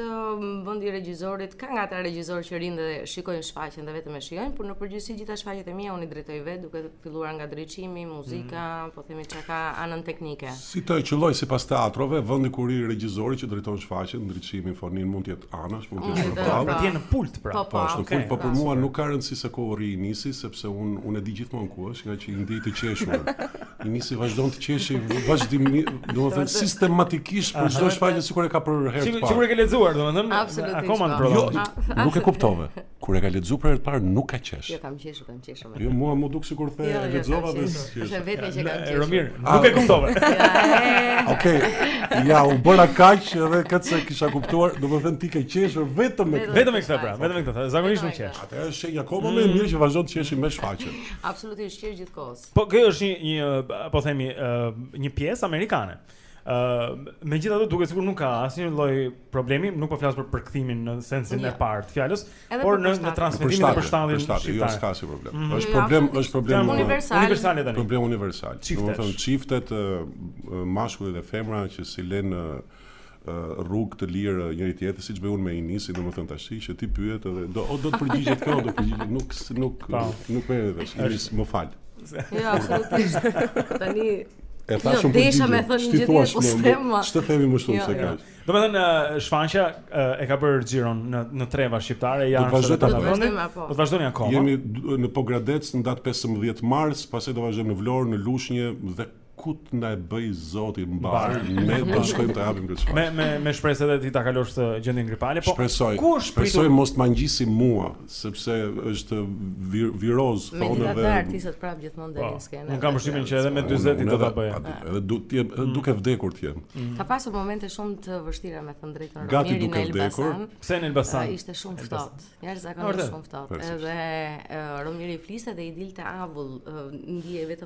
vendi i regjisorit ka nga ata regjisorë që rrinë dhe shikojnë shfaqjen dhe vetëm e shijojnë, por në përgjithësi gjitha shfaqjet e mia unë i drejtoj vetë duke filluar nga ndriçimi, muzika, mm. Themi çka ka anën teknike. Si të qëllojë sipas teatrove, vendi ku rri regjisori që drejton shfaqjen, ndriçimin, foninë, mund të jetë anash, mund të jetë përballë. Pra ti je në pult, pra. Po, po, po është në pult, po për mua nuk ka rëndësi se ku rri Inisi, sepse unë unë e di gjithmonë ku është, ngaqë i ndjej të qeshurën. Inisi vazhdon të qeshi, vazhdimisht, domethënë, sistematikisht për çdo shfaqje sikur e ka për herë të parë. Që kur e ke lexuar, domethënë, akoma në provë. Jo, nuk e kuptove. Kur e ka lexuar për herë të parë, nuk ka qesh. Jo, kam qesh, kam qesh. Jo mua m'u duk sikur the jo, e lexova dhe s'e... Është e vetmja që kam qeshur. Romir, nuk e kuptova. Okej. Ja, u bëra kaq edhe këtë s'e kisha kuptuar, domethënë ti ke qeshur vetëm me vetëm me këtë pra, vetëm me këtë. Zakonisht nuk qesh. Ajo është shenja akoma më e mirë që vazhdon të qeshi me shfaqjen. Absolutisht qesh gjithë kohës. Po kjo është një një po themi një pjesë amerikane. Ëh, megjithatë duket sikur nuk ka asnjë lloj problemi, nuk po flas për përkthimin në sensin e parë të fjalës. Ëh, por në në transmetimin dhe përshtatjen shqiptare, jo s'ka asnjë problem. Mm -hmm. Është problem, është problem universal. Universal tani. Problem universal. Domethënë çiftet mashkulli dhe femra që s'i lënë rrugë të lirë njëri-tjetrit siç bëj unë me Inisin, domethënë tash që ti pyet edhe do o do të përgjigjet kjo, do përgjigjet nuk nuk pa. Po. nuk më erdhi tash. Inis më fal. Jo, absolutisht. Tani E thashë jo, për gjithë, ç'të thuash më, ç'të themi më shumë jo, se jo. kaq. Domethënë shfaqja e ka bërë xhiron nëpër treva shqiptare janë do të vazhdojmë po. do të vazhdojmë akoma jemi në Pogradec në datë 15 mars pastaj do vazhdojmë në Vlorë në Lushnjë dhe ku të na e bëjë zoti mbarë ne do të shkojmë ta japim këtë shfaqje me me me shpresë edhe ti ta kalosh këtë gjendjen gripale po shpresoj ku është shpresoj mos të ma ngjisi mua sepse është vir, virozë thonë dhe Megjithatë artistët prap gjithmonë po, dalin në skenë. Unë kam përshtypjen që edhe me 40 do ta bëj. Edhe du, të jem duke vdekur të jem. Mm. Ka pasur momente shumë të vështira me thënë të drejtën. Gati duke vdekur. Pse në Elbasan? Ishte shumë ftohtë. Jashtëzakonisht shumë ftohtë. Edhe Romiri fliste dhe i dilte avull, ndihej vetëm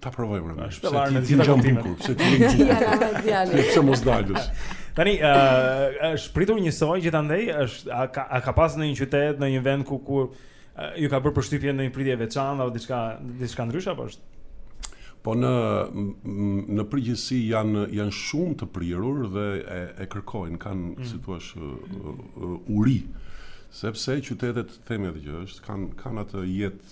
Ta provoj më mirë. Është varë në gjithçka bukur, pse ti je bukur. Ja, na djali. Pse mos dalësh? Tani, ë, uh, është pritur njësoj gjithandej, është a ka a ka pas në një qytet, në një vend ku ku uh, ju ka bërë përshtypje një pritje e veçantë apo diçka diçka ndryshe apo është? Po në në përgjithësi janë janë shumë të prirur dhe e, e kërkojnë, kanë mm. si thua uh, uh, uri. Sepse qytetet themi atë gjë është, kanë kanë atë jetë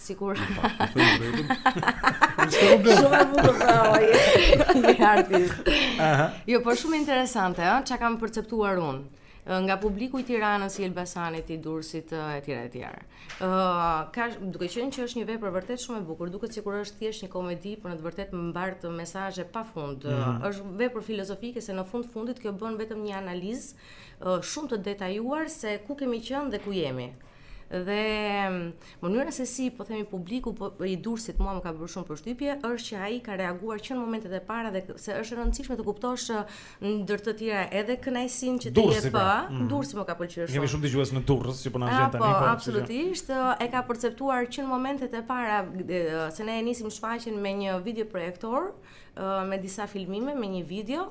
Sikur. Shumë e bukur pra oj. Një artist. Aha. Jo, po shumë interesante, ëh, çka kam perceptuar unë nga publiku i Tiranës, i Elbasanit, i Durrësit etj etj. Ëh, ka duke qenë që është një vepër vërtet shumë e bukur, duket sikur është thjesht një komedi, por në të vërtetë mbart mesazhe pafund. Mm -hmm. Është vepër filozofike se në fund fundit kjo bën vetëm një analizë shumë të detajuar se ku kemi qenë dhe ku jemi dhe Mënyra se si po themi publiku po i Durrësit mua më ka bërë shumë përshtypje është që ai ka reaguar që në momentet e para dhe se është e rëndësishme të kuptosh ndër të tjera edhe kënaqësinë që të jep pa, mm. Durrësi më ka pëlqyer shumë. Kemi shumë dëgjues në Durrës që po na ndjekin tani. Po, absolutisht, e ka perceptuar që në momentet e para se ne e nisim shfaqjen me një video projektor me disa filmime, me një video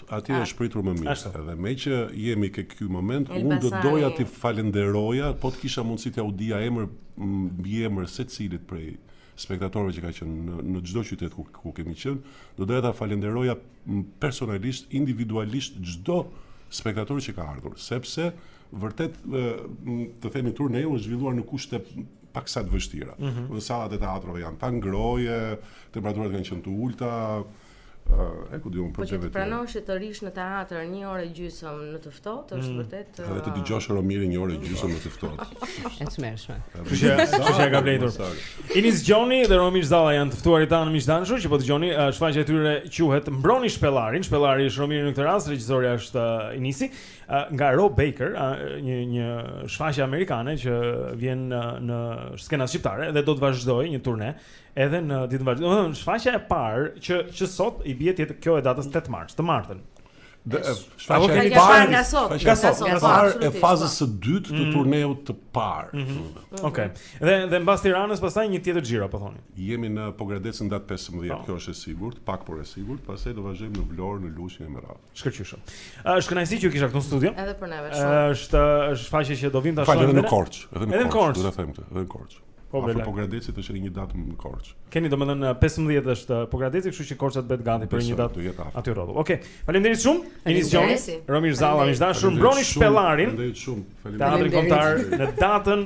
Atje është pritur më mirë. Edhe meqë jemi ke ky moment, unë do doja t'i falenderoja, po të kisha mundësi t'ia dija emër, mbiemër secilit prej spektatorëve që ka qenë në, në çdo qytet ku, ku kemi qenë, do doja ta falenderoja personalisht, individualisht çdo spektator që ka ardhur, sepse vërtet të themi turneu është zhvilluar në kushte paksa të vështira. Mm -hmm. Sallat e teatrove janë pa ngrohje, temperaturat kanë qenë të ulta, E ku di unë për çfarë. Po që të pranosh që të rrish në teatr një orë e gjysëm në të ftohtë është mm. vërtet. Edhe të dëgjosh Romirin një orë e gjysëm në të ftohtë. Është e çmueshme. Kush ja, kush ja ka vlejtur. Inis Gjoni dhe Romir Zalla janë të ftuarit tanë miq të dashur që po dëgjoni shfaqja e tyre quhet Mbroni shpellarin. Shpellari është Romiri në këtë rast, regjisorja është Inisi nga Rob Baker, një një shfaqje amerikane që vjen në skenën shqiptare dhe do të vazhdojë një turne. Edhe në ditën e martë. Domethënë, shfaqja e parë që që sot i bie tjetër kjo e datës 8 mars, të martën. Dhe shfaqja e parë nga sot, nga sot, nga sot e fazës së dytë të mm. turneut të parë. Mm. Mm. Okej. Dhe dhe mbas Tiranës pastaj një tjetër xhiro po thoni. Jemi në Pogradec në datë 15, po. kjo është e sigurt, pak por e sigurt, pastaj do vazhdojmë në Vlorë, në Lushnjë e me radhë. Shkëlqyshëm. Është kënaqësi që ju kisha këtu në studio. Edhe për neve shumë. Është shfaqje që do vim ta shohim. Falë edhe në Korçë, edhe në Korçë, do ta them këtë, edhe në Korçë. Po bela. Pogradecit është një datë në Korçë. Keni domethënë 15 është Pogradeci, kështu që Korça të bëhet gati për një datë aty rrotull. Okej. Faleminderit shumë. Inis Gjoni, Romir Zalla, miq të dashur, mbroni shpellarin. Faleminderit shumë. Faleminderit. Teatrin Kombëtar në datën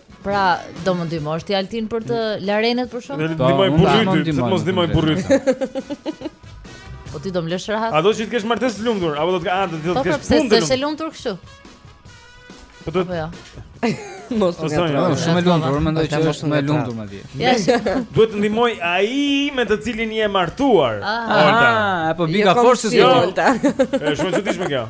Pra, do më ndihmosh ti Altin për të larë enët për shkak? Do ndihmoj burri yt, të mos ndihmoj burri yt. Po ti do më lësh rahat. A do që të kesh martesë të lumtur apo do të ka do të po, kesh punë? Po pse s'është e lumtur kështu? Po do. Jo. Mos të ngatërroj. Shumë e lumtur, mendoj që është më e lumtur më vjen. Ja. Duhet të ndihmoj ai me të cilin je martuar. Ah, ah apo biga forcës jo. e ulta. Është shumë e çuditshme kjo.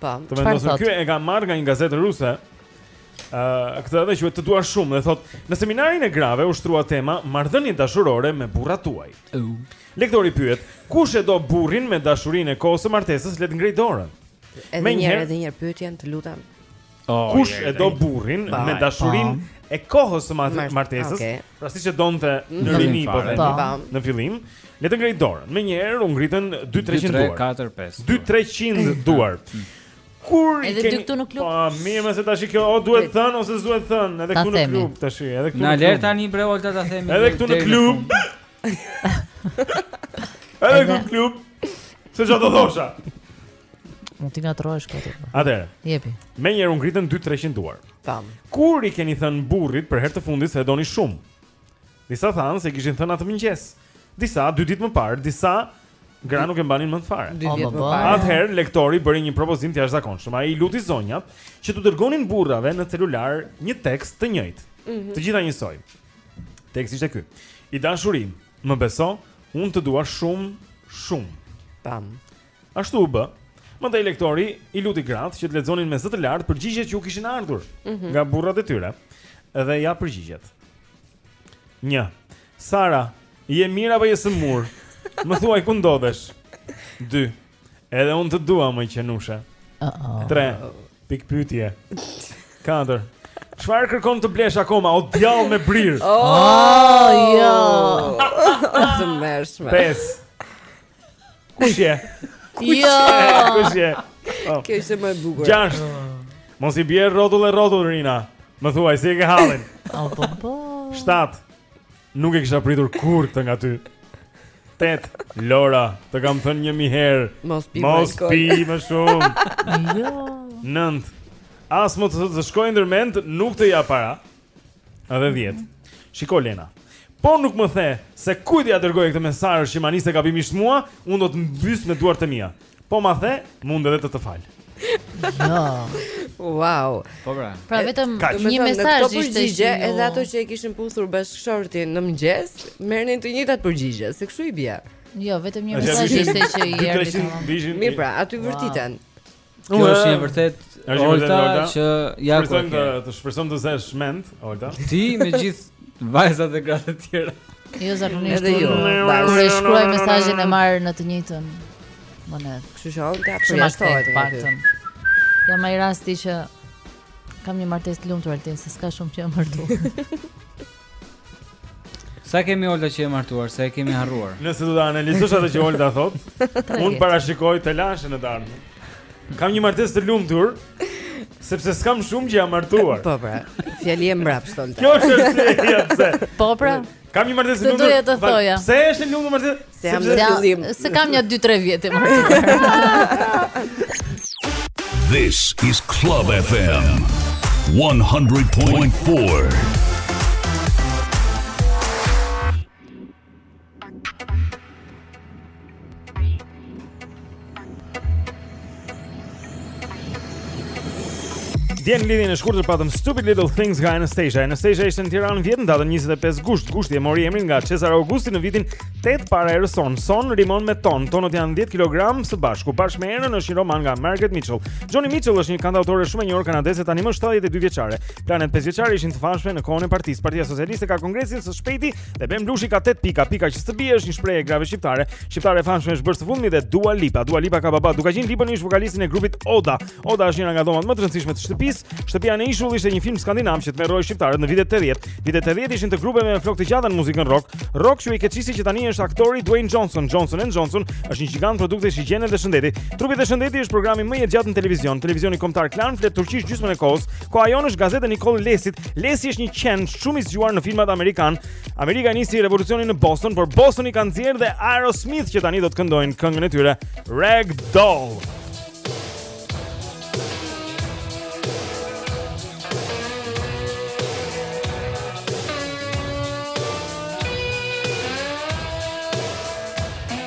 Po, të vendosur. Ky e ka marrë nga një gazetë ruse. Ë, uh, këtë edhe quhet të dua shumë dhe thotë, në seminarin e grave u shtrua tema marrëdhënie dashurore me burrat tuaj. Uh. Lektori pyet, kush e do burrin me dashurinë e kohës së martesës, le të ngrejë dorën. Edhe një herë, edhe një herë pyetjen, të lutem. Oh, Kush yeah, e do burrin pa, me dashurinë e kohës së martesës, okay. pra siç e donte mm. në rini po them, po. në fillim, le të ngrejë dorën. Menjëherë u ngritën 2-300 duar. 2-3-4-5. 2-300 duar. Mm. Kur i keni këtu në klub? Po, mirë, se tash kjo o duhet të thënë ose s'duhet të thënë, edhe këtu në klub tash, edhe këtu. Na lër tani bre Olta ta themi. Edhe këtu në klub. Edhe këtu në klub. Se çfarë do thosha? Mund të ngatërrohesh këtu. Po. Atëherë. Jepi. Menjëherë u ngritën 2-300 duar. Tam. Kur i keni thënë burrit për herë të fundit se e doni shumë? Disa thanë se e kishin thënë atë mëngjes. Disa dy ditë më parë, disa gra nuk e mbanin mend fare. Dy ditë më parë. Atëherë lektori bëri një propozim të jashtëzakonshëm. Ai luti zonjat që t'u dërgonin burrave në celular një tekst të njëjtë. Mm -hmm. Të gjitha njësoj. Teksti ishte ky. I dashuri im, më beso, unë të dua shumë, shumë. Tam. Ashtu u bë. Më tej lektori i luti gratë që të lexonin me zë të lartë përgjigjet që u kishin ardhur mm -hmm. nga burrat e tyre. Dhe ja përgjigjet. 1. Sara, je mirë apo je sëmurë? Më thuaj ku ndodhesh? 2. Edhe unë të dua moj qenushe. 3. Pikëpyetje. 4. Çfarë kërkon të blesh akoma o djall me brirë? Oh, oh, jo. Të tmerrshme. 5. Kush je? Kush je? Kush je? Oh. Kjo ishte më e bukur. Gjashtë. Mos i bjer rrotull e rrotull, Rina. Më thuaj, si e ke hallin? Oh, po, po. Shtatë. Nuk e kisha pritur kurrë këtë nga ty. Tetë, Lora, të kam thënë një mijë herë. Mos pi më shkoj. Mos pi më shumë. Jo. Nëntë. As mos të të shkojë ndërmend, nuk të jap para. Edhe 10. Mm -hmm. Shiko Lena. Po nuk më the se kujt ia dërgoje këtë mesazh që ma nise gabimisht mua, unë do të mbys me duart e mia. Po ma the, mund edhe të të fal. Jo. Wow. Po pra. Pra vetëm një mesazh ishte që edhe ato që e kishin puthur bashkëshortin në mëngjes, merrnin të njëjtat përgjigje, se kështu i bie. Jo, vetëm një mesazh ishte që i erdhi. Mirë pra, aty vërtiten. Kjo është një vërtet Olta që ja ku ke. Të shpresojmë të zësh mend, Olta. Ti me gjithë vajzat e gratë e tjera. Jo zakonisht edhe jo. Kur e shkruaj mesazhin e marr në të njëjtën monedhë. Kështu që Olta përjashtohet paktën. Jam rasti që kam një martesë të lumtur Altin se s'kam shumë që jam martuar. Sa kemi Olta që je martuar, sa e kemi harruar. Nëse do ta analizosh atë që Olta thotë, un parashikoj telashe në darkë. Kam një martesë të lumtur, sepse s'kam shumë që jam martuar. Po pra, fjali e mbrapshtë Olta. Kjo është se ja pse. Po pra. Kam një martesë të lumtur. Do të thoja. Pse është e lumtur martesë? Se jam në fillim. Se kam nja 2-3 vjet e This is Club FM 100.4. Dje në lidhjen e shkurtër patëm Stupid Little Things nga Anastacia. Anastacia ishte në Tiranë vjet në datën 25 gusht. Gushti e mori emrin nga Cesar Augusti në vitin 8 para erës sonë. Sonë rimon me ton. Tonët janë 10 kg së bashku. Bashkë me erën është një roman nga Margaret Mitchell. Joni Mitchell është një kantautore shumë e njohur kanadeze tanimë 72 vjeçare. Planet 5 vjeçare ishin të famshme në kohën e partisë. Partia Socialiste ka kongresin së shpejti Dhe Ben Blushi ka 8 pika, pika që s'të bie është një shprehje e grave shqiptare. Shqiptare e famshme është bërë së fundmi dhe Dua Lipa. Dua Lipa ka baba, Dukagjin Lipën ish vokalistin e grupit Oda. Oda është njëra nga dhomat më të rëndësishme të shtëpisë. Shtëpia në ishull ishte një film skandinav që tmerroi shqiptarët në vitet 80. Vitet 80 ishin të grupeve me flokë të gjata në muzikën rock. Rock quhej keçisti që tani është aktori Dwayne Johnson, Johnson and Johnson, është një gigant produktesh higjiene dhe shëndeti. Trupi dhe shëndeti është programi më jetëgjatë në televizion. Televizioni kombëtar Klan flet turqisht gjysmën e kohës, Koha Jonë është gazeta e Nikoll Lesit. Lesi është një qen shumë i zgjuar në filmat amerikanë. Amerika e nisi revolucionin në Boston, por Bostoni ka nxjerrë dhe Aerosmith që tani do të këndojnë këngën e tyre Rag Doll.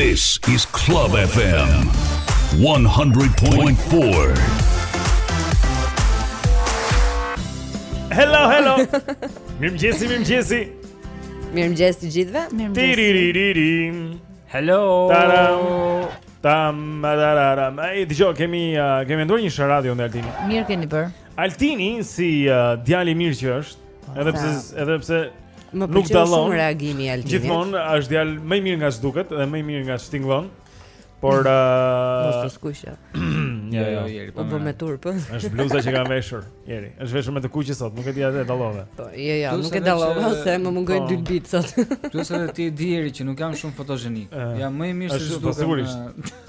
This is Club FM 100.4. Hello, hello. Mirëmëngjesi, mirëmëngjesi. Mirëmëngjes të gjithëve. Tiririririm. Hello. Taram. Tam madararam. E dëgjo kemi uh, kemi ndonjë një radio në Altini. Mirë keni bërë. Altini si uh, djali mirë që është. Edhe pse edhe pse më nuk dallon reagimi i Altinit. Gjithmonë është djalë më i mirë nga ç'duket dhe më i mirë nga ç'tingëllon. Por ë uh... mos të skuqja. Jo, jo, jo, jeri, po. Po me turp. Është bluza që kam veshur, jeri. Është veshur me të kuqe sot, nuk e di atë dallove. Po, jo, jo, nuk e dallova se më mungoi po. dy bit sot. Plus edhe ti e di jeri që nuk jam shumë fotogjenik. Eh. Jam më i mirë se ç'duket. Është sigurisht.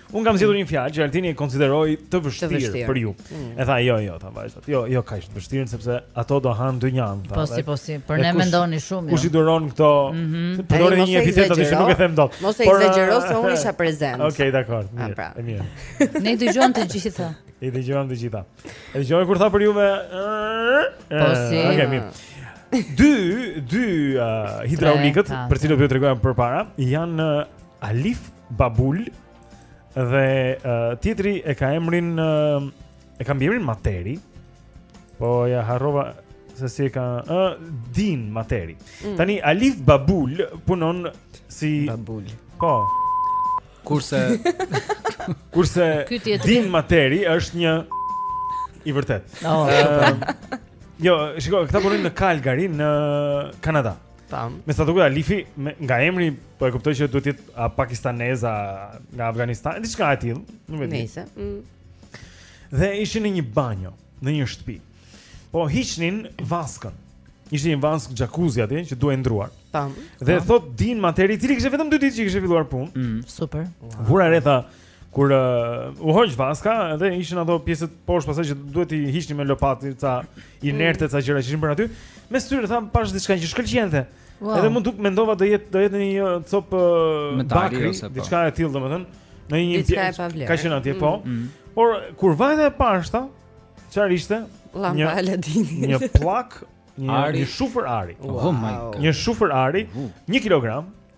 Unë kam zgjedhur një fjalë që Altini e konsideroi të vështirë për ju. Mm. E tha jo, jo, tha vajzat. Jo, jo kaq të vështirë sepse ato do han dy njan. Po si, po si, për ne mendoni shumë. Jo. Kush i duron këto? Mhm. Përdori një epitet atë që nuk e them dot. Mos e ekzagjero se unë isha prezant. Okej, dakor. Ah, mirë, pra. mirë. Ne dëgjojmë të gjitha. I dëgjojmë të gjitha. E dëgjojmë kur tha për juve. Po si. Okej, mirë. Dy, dy uh, hidraulikët, për të cilët ju tregova më parë, janë uh, Alif Babul dhe uh, tjetri e ka emrin uh, e ka mbiemrin Materi. Po ja harrova se si e ka ë uh, Din Materi. Mm. Tani Alif Babul punon si Babul. Po. Kurse kurse Din Materi është një i vërtetë. Oh, uh, jo, shiko, këta punojnë në Calgary në Kanada. Tam. Me sa duket Alifi me, nga emri po e kuptoj që duhet të jetë pakistanez a nga Afganistani, diçka e tillë, nuk e di. Nëse. Mm. Dhe ishin në një banjo, në një shtëpi. Po hiqnin vaskën. Ishte një vaskë jacuzzi atje që duhej ndërruar. Tam. Dhe thotë Din Materi, i cili kishte vetëm 2 ditë që kishte filluar punë. Mm. Super. Vura re tha, Kur uh, u hoq vaska, edhe ishin ato pjesët poshtë pasaj që duhet t'i hiqnim me lopatë ca inerte ca gjëra që ishin për aty. Me syrin tha pashë diçka që shkëlqente. Wow. Edhe m'u duk mendova do jetë do jetë ndonjë copë uh, bakri, po. diçka e tillë domethënë, ndonjë pjesë. Ka qenë atje po. Mm. Mm. Por kur vajta e pashë tha, çfarë ishte? Llamba Aladinit. Një pllakë, një, një shufër ari. Wow. Oh my god. Një shufër ari, 1 kilogram.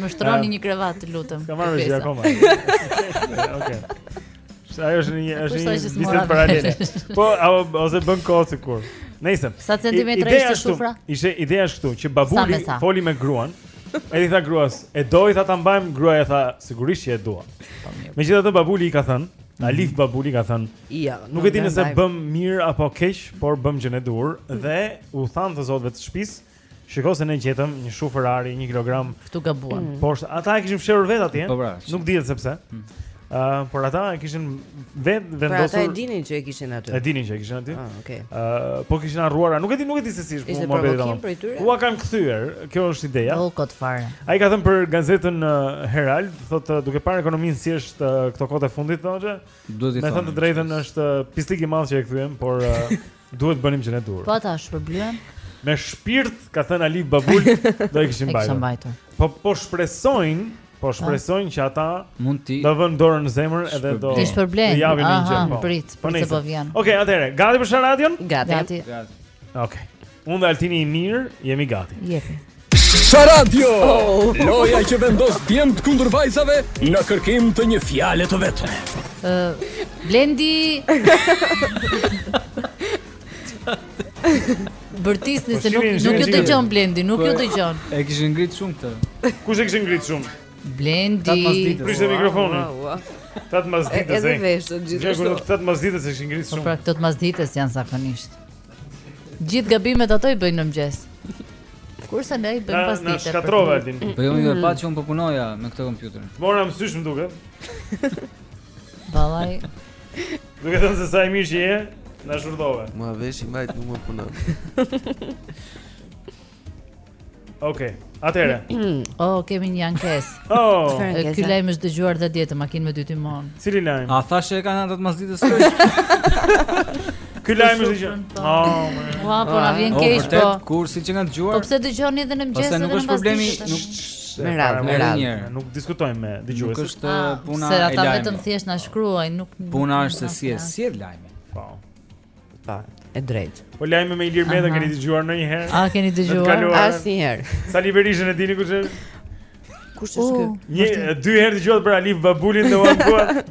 Më shtroni një krevat, ju lutem. S'ka marrë gjë akoma. Okej. Sa ajo është një është një bisedë paralele. Po, apo ose bën kohë sikur. Nëse. Sa centimetra ishte shufra? Ishte ideja është këtu që babuli foli me gruan. Edhe i tha gruas, e do tha ta mbajmë, gruaja tha sigurisht që e dua. Po, po. Megjithatë babuli i ka thënë, mhm. Alif babuli ka thënë, ja, nuk e di nëse bëmë mirë apo keq, por bëmë gjënë e duhur dhe u thanë të zotëve të shtëpisë Shiko se ne gjetëm një shufër ari, një kilogram. Mm, këtu gabuan. Mm. Po ata e kishin fshehur vetë atje. Po pra. Nuk dihet se pse. Ëh, mm. por ata e kishin vetë pra, vendosur. Ata e dinin që e kishin aty. E dinin që e kishin aty. Ah, okay. Ëh, po kishin harruar, nuk e di, nuk e di se si është muhabeti domethënë. Ua kanë kthyer, kjo është ideja. Po kot fare. Ai ka thënë për gazetën Herald, thotë duke parë ekonominë si është këto kohë të fundit thonë. Duhet të thonë. Me thën të drejtën është pislik i madh që e kthyem, por Duhet të bënim që ne dur. Po ata shpërblyen. Me shpirt, ka thënë Alif Babul, do e kishim mbajtur. E kishim mbajtur. Po po shpresojnë, po shpresojnë që ata do vënë dorën në zemër edhe do të shpërblejnë. Ja vjen një gjë. Po. Prit, po se po vjen. Okej, atëherë, gati për Sharadion? Gati. Gati. Okej. Unë dhe Altini i mirë, jemi gati. Jepi. Sharadio! Oh. Loja që vendos djemtë kundër vajzave në kërkim të një fjale të vetme. Uh, blendi... Bërtisni se po, nuk, nuk ju dëgjon Blendi, nuk po, ju dëgjon. E kishin ngritë shumë këtë. Kush e kishin ngritë shumë? Blendi. Ata të masdites. Prishe mikrofonin. Ata të masdites. Edhe veshët, gjithë. Gjithë herë ata të masdites e kishin ngritë po, shumë. Po pra, ata të masdites janë zakonisht. Gjithë gabimet ato i bëjnë në mëngjes Kurse ne i bëjmë pasdite Na shkatërrove Altin Po jo më pa që unë po punoja me këtë kompjuterin Të mora mësysh më duket Balaj Duke thënë se sa i mirë që je Na shurdove Mua veshi i majtë nuk më punon Okej. Okay. Atëherë. Oh, kemi një ankesë. Oh, ky lajm është dëgjuar dhe dje, te makina me dy timona. Cili lajm? A thashë e kanë ata të masdites Ky lajm është dëgjuar. Oh, ua, po na vjen ah, keq oh, po. Kursi që kanë dëgjuar? Po pse dëgjoni edhe në mëngjes edhe në pas problemi, nuk me radhë, me radhë. Nuk diskutojmë me dëgjuesit. Nuk është ah, puna e lajmit. Se ata vetëm thjesht na shkruajnë, nuk Puna është se si e sjell lajmin. Po. Pa, e drejtë. Po lajme me Ilir Metën keni dëgjuar ndonjëherë? A keni dëgjuar? Asnjëherë. Sali Berishën e dini kush është? Kush është ky? Një dy herë dëgjuat për Alif Babulin dhe u ankuat.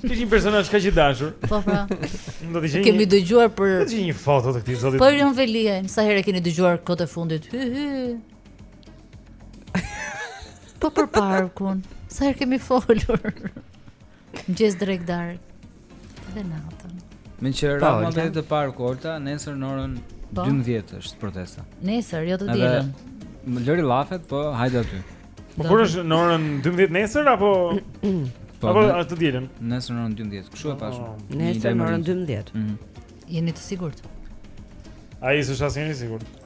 Ti je një personazh kaq i dashur. Po po. Do të jeni. Kemi dëgjuar për Do të jeni një foto të këtij zoti. Po Erion Veliajn, sa herë keni dëgjuar kohët e fundit? Hy hy. Po për parkun. Sa herë kemi folur? Mëngjes drekë, darkë. Dhe natën. Meqë ra muhabeti te parku këta, nesër në orën 12 po. është protesta. Nesër, jo të dielën. Mo, lëri llafet, po hajde aty. Po kur është në orën 12 nesër apo po, apo është të dielën? Nesër në orën 12, kështu e po, pashë. Nesër në orën 12. Mhm. Jeni të sigurt? Ai s'është asnjëri i sigurt.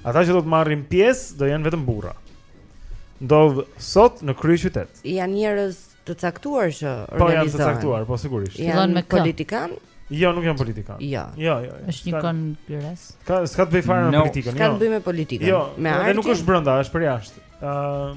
Ata që do të marrin pjesë do jenë vetëm burra. Ndodh sot në kryeqytet. Janë njerëz të caktuar që organizojnë. Po janë të caktuar, po sigurisht. Janë politikanë. Jo, nuk janë politikanë. Jo. Jo, jo. jo. Është një kongres. Ka s'ka të bëjë fare me politikën, jo. S'ka të bëjë me politikën. Jo, me artin. Nuk është brenda, është për jashtë. Ëh,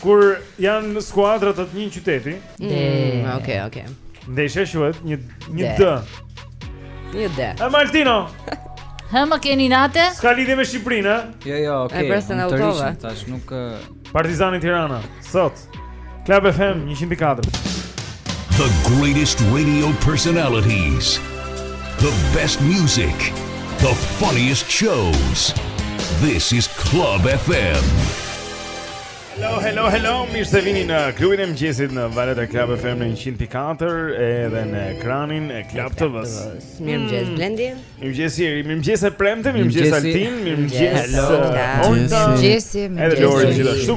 Kur janë skuadra të një qyteti mm, Ok, ok Ndeshja është një, një dë Një dë E Martino Hë më keni nate? S'ka lidhje me Shqipërinë, e? Jo, jo, ok E prese në autove Tash nuk Partizani Tirana, sot Club FM 104 The greatest radio personalities The best music The funniest shows This is Club FM Hello, hello, hello, mirë se vini në klubin e mëgjesit në valët e Club FM në 100.4 edhe në ekranin e Club TV-së Mirë mëgjes, mm. Blendi Mirë mëgjes, Jeri, mirë mëgjes e premte, mirë mëgjes Altin, mirë mëgjes Hello, mirë mëgjes, mirë mëgjes Edhe Lori, gjithashtu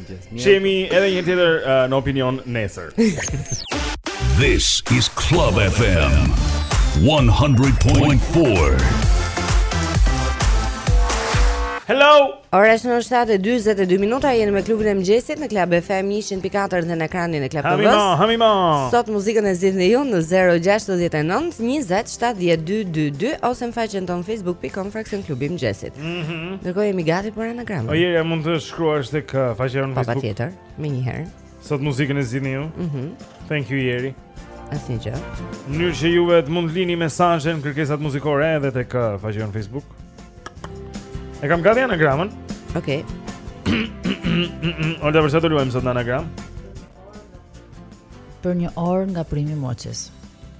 Shemi edhe një tjetër uh, në opinion nesër. This is Club FM 100.4. Hello. Ora është 7:42 minuta, jeni me klubin e mëngjesit në Club FM 104 dhe në ekranin e Club TV. Hamimo, hamimo. Sot muzikën e zgjidhni ju në 069 20 70 222 ose në faqen tonë facebook.com/fraksion klubi i mëngjesit. Mhm. Mm Ndërkohë jemi gati për anagramën. Po jeri, mund të shkruash tek uh, faqja jonë në Facebook. Patjetër, menjëherë. Sot muzikën e zgjidhni ju. Mhm. Mm Thank you Jeri. Asnjë gjë. Mënyrë që juve të mund të lini mesazhet, kërkesat muzikore edhe tek uh, faqja jonë në Facebook. E kam gati anagramën. Okej. Okay. Olga, për sa të luajmë sot në anagram? Për një orë nga primi Moçe.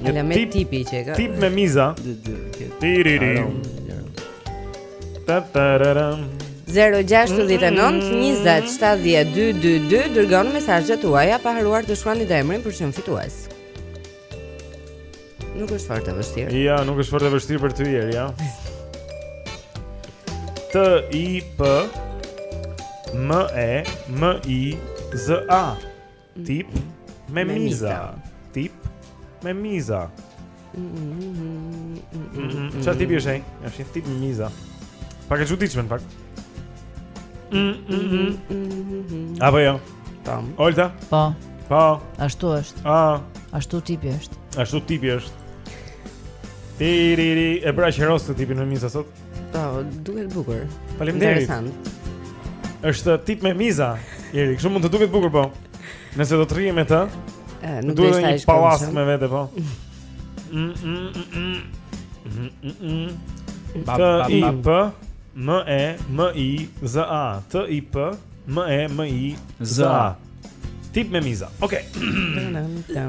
Një tip, tipi që ka. Tip me miza. Tiririm. Ta ta ra ra. 069 20 70 222 Dërgoni mesazhet tuaja Pa harruar të shkruani dhe emrin për çmimin fitues Nuk është fort e vështirë Ja, nuk është fort e vështirë për ty Jeri, ja T-I-P M-E-M-I-Z-A Tip me miza. Tip me miza. Ça tipi është ai? Ja është tip me miza. Pak e çuditshme në fakt. Apo jo? Tam. Olta? Po. Po. Ashtu është. A. Ashtu tipi është. Ashtu tipi është. Ti ri ri e pra, qërose tipin me miza sot? Po, duket bukur. Faleminderit. Interesant. Është tip me miza, Iri, kështu mund të duket bukur po. Nëse do të rrihem me të, e, nuk do, duhet një pallaskë me vete po. Mm, mm, mm, mm. Mm, mm, T I P M E M I Z A T I P M E M I Z A Tip me miza. Okej. Okay.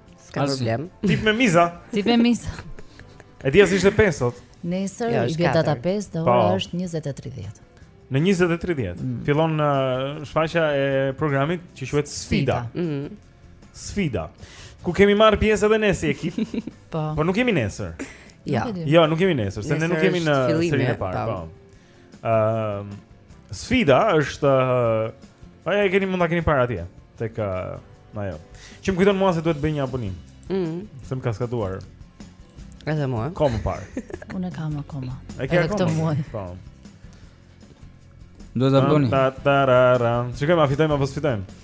Ska problem. Tip me miza. Tip me miza. E dija si ishte 5 sot. Nesër jo, i bie data 5 dhe po. ora është 20:30. Në 20:30 mm. fillon uh, shfaqja e programit që quhet Sfida. Sfida. Mm -hmm. Sfida. Ku kemi marrë pjesë edhe ne si ekip. po. Po nuk jemi nesër. Ja. Jo, nuk jemi nesër, se ne nuk jemi në serinë e parë, po. po. Ëm sfida është pa e keni mund ta keni parë atje tek ajo. Që më kujton mua se duhet të bëj një abonim. Ëh. Mm. Se më ka skaduar. Edhe mua. Kam parë. Unë kam akoma. E ke akoma. Këtë muaj. Po. Do ta bëni. Ta ta ra ra. Çka më fitojmë apo s'fitojmë?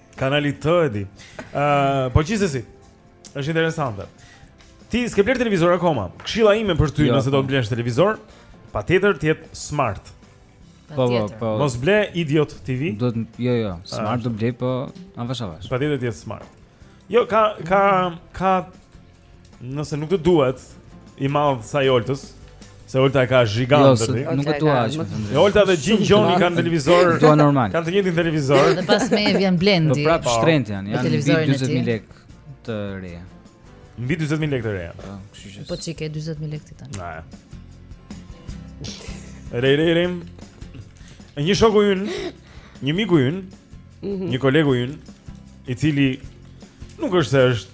Kanali T e di uh, Po gjithsesi është interesante Ti s'ke blerë televizor akoma Këshilla ime për ty jo, nëse do po. të blesh televizor Patjetër të jetë smart Po, po, po Mos ble idiot TV do të, Jo, jo, smart do ble po Avash, avash Patjetër të jetë smart Jo, ka, ka, ka Nëse nuk të duhet i madh sa i Oltës, se Olta e ka gjigant jo, aty. Nuk e dua aq. E Olta dhe Gjin Gjoni kanë televizor. Dua normal. Kanë të njëjtin televizor. Dhe pas me vjen Blendi. Po prap shtrenjtë janë, janë 40000 lekë të reja. Mbi 40000 lekë të reja. Po, kështu që. Po ç'i ke 40000 lekë tani. Na. Re re re. Një shoku ynë, një miku ynë, mhm. një kolegu ynë, i cili nuk është se është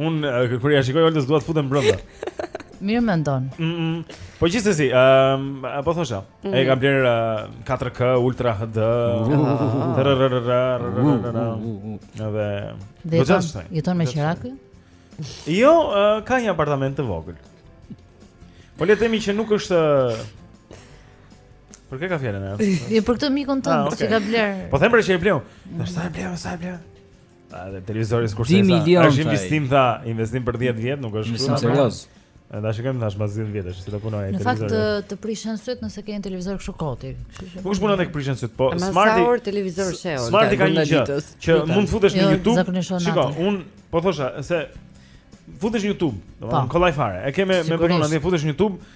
Unë kur ia shikoj Oltës dua të futem brenda. Mirë mendon. Mm -mm. Po gjithsesi, ëm um, po thosha, mm. e ka blerë uh, 4K Ultra HD. Edhe do të thashë. Jeton me qera? Jo, uh, ka një apartament të vogël. Po le të themi që nuk është Për kë ka fjalën ajo? Jo për këtë mikun tonë ah, që ka blerë. Po them për që e bleu. Do sa e bleu, sa e bleu. A dhe televizori kushton sa. 10 milionë. Është investim tha, investim për 10 vjet, nuk është shumë serioz. Edhe shikojmë thashë pas 10 vjetësh si do punojë ai televizor. Në fakt të prishen sytë nëse ke një televizor kështu koti. Ku është puna tek prishen syt? Po smarti. Sa orë televizor sheh? Smarti ka një gjë që mund të futesh në jo, YouTube. Shiko, unë po thosha se futesh në YouTube, domethënë po. kollaj fare. E ke me me punon atje futesh në YouTube,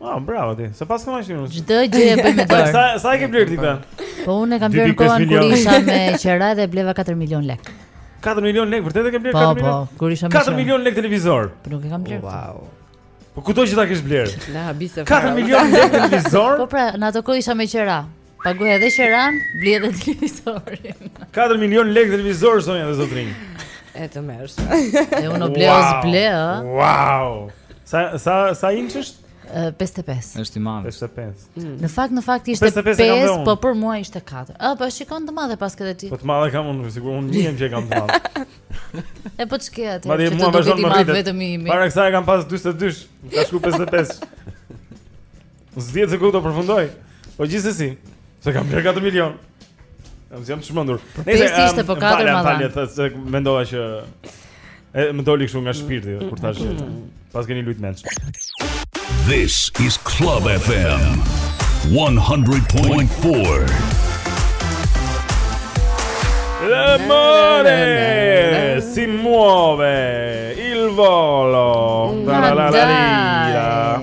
Ah, bravo ti. Sa pas kam qenë. Çdo gjë e bëj me dorë. Sa sa e ke blerë ti këtë? Po unë kam blerë kohën kur isha me qera dhe bleva 4 milion lek. 4 milion lek, vërtet e ke blerë 4 po, milion? Po, po, kur isha me 4 milion lek televizor. Po nuk e kam blerë. Wow. Po kudo që ta kesh blerë. Na habite. 4 milion lek televizor? Po pra, në ato kohë isha me qera. Paguaj edhe qiranë, bli edhe televizorin. 4 milion lekë televizor zonja dhe zotërinj. E tmerrshme. E unë wow. bleu s'bleu, ë. Wow. Sa sa sa inç është? 55. Është i madh. 55. Mm. Në fakt në fakt ishte 5, po për mua ishte 4. Ë, po shikon të madhe pas këtë ti. Po të madhe kam unë, sigurisht unë njihem që kam të madhe. e po ç'ke atë? Madje mua vazhdon më rritet. Para kësaj kam pas 42, ka shku 55. S'di se ku do përfundoj. Po gjithsesi, se kam bërë 4 milion. Jam jam çmendur. Nëse ishte për 4 më dhan. Falë, mendova që e më doli kështu nga shpirti kur thashë që mm. mos keni lujt mendsh. This is Club FM 100.4. Le more si muove il volo. La la la la.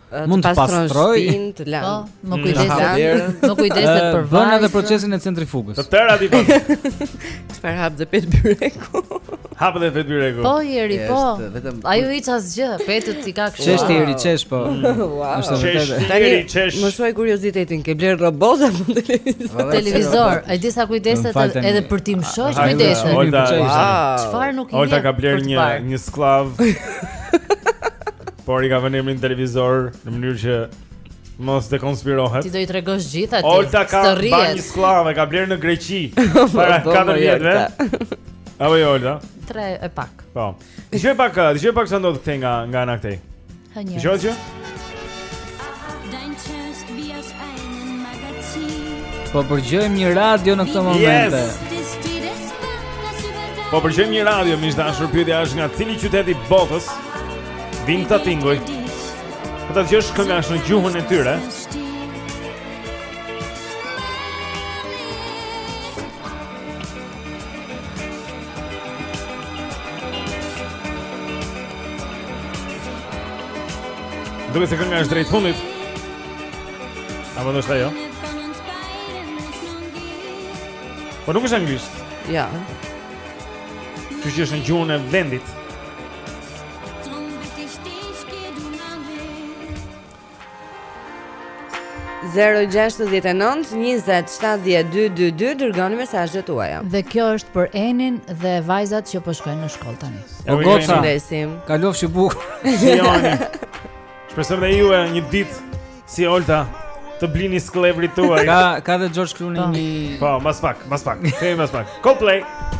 mund të pastroj shpinë të lan. Po, më kujdeset. Më kujdeset për vajzën. Bën edhe procesin e centrifugës. Të tëra t'i bën. Çfarë hap dhe petë byreku? Hap dhe petë byreku. Po Eri, po. Ajo hiç asgjë, petët i ka kështu. Qesh ti Eri, qesh po. Është e vërtetë. Tani qesh. Më shuaj kuriozitetin, ke blerë robot apo televizor? Televizor. Ai di sa kujdeset edhe për tim shoq kujdeset. Çfarë nuk i di? Olta ka blerë një një skllav. Por i ka vënë emrin televizor në mënyrë që mos dekonspirohet. Ti do i tregosh gjithë atë. Olta ka bën një skllavë, ka blerë në Greqi para 4 vjetëve. Apo jo, Olta? 3 e pak. Po. Dëgjo pak, dëgjo pak ça ndodh këtej nga nga ana këtej. Hë një. Dije. Po përgjojmë një radio në këtë moment. Yes. Po përgjojmë një radio, miq të dashur, pyetja është nga cili qytet i botës vijnë këta tinguj. Po ta gjesh kënga është në gjuhën e tyre. Duket se kënga është drejt fundit Apo ndoshta jo? Po nuk është anglisht Ja Kjo që është në gjuhën e vendit 0-6-19-27-12-22 Dërgoni mesazhet tuaja Dhe kjo është për Enin dhe vajzat që po shkojnë në shkollë tani O goca, kalofshi bukur Si Joni Shpresojmë dhe ju një ditë si Olta të blini skllevërit tuaj Ka, ka dhe George Clooney po. një Po, mas pak, mas pak, kemi mas pak Coldplay Coldplay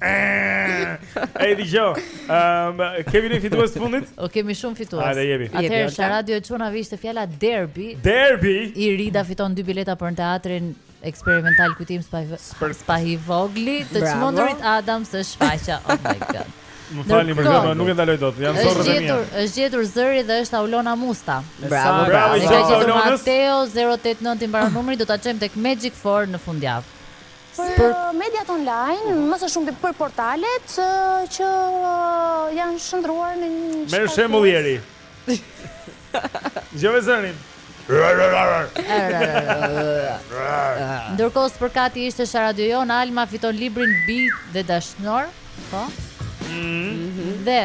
Ej, di jo. Ehm, kemi një fitues fundit? O kemi shumë fitues. Hajde jepi. Atëherë sharada e çunave ishte fjala derbi. Derbi. Irida fiton dy bileta për në teatrin eksperimental Kujtim Spahivogli të çmendurit Adams shfaqja. Oh my god. Më falni për këtë, nuk e ndaloj dot. Janë zorrët e mia. Është gjetur zëri dhe është Aulona Musta. Bravo, bravo. E ka gjetur Mateo 089 i mbaron numri, do ta çojmë tek Magic 4 në fundjavë. Për mediat online, më së shumti për portalet që janë shndërruar në një çfarë. Merr shembull i ri. Zgjove zërin. Ndërkohë spërkati ishte sharada Jon Alma fiton librin Bij dhe dashnorë. Po? Mhm. Dhe,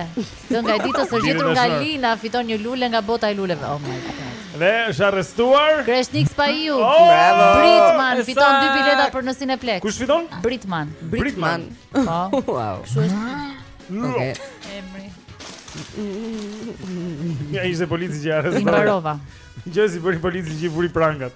kënga e ditës është gjetur nga Lina, fiton një lule nga bota e luleve. Oh my god. Dhe është arrestuar Kreshnik Spahiu. Oh! Bravo. Britman fiton dy bileta për në Cineplex. Kush fiton? Britman. Britman. Po. Wow. Kështu është. Okej. Emri. Ja ishte polici që e arrestoi. E mbarova. Gjë s'i bëri polici që i vuri prangat.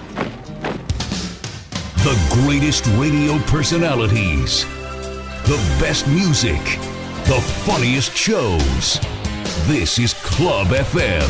The greatest radio personalities. The best music. The funniest shows. This is Club FM.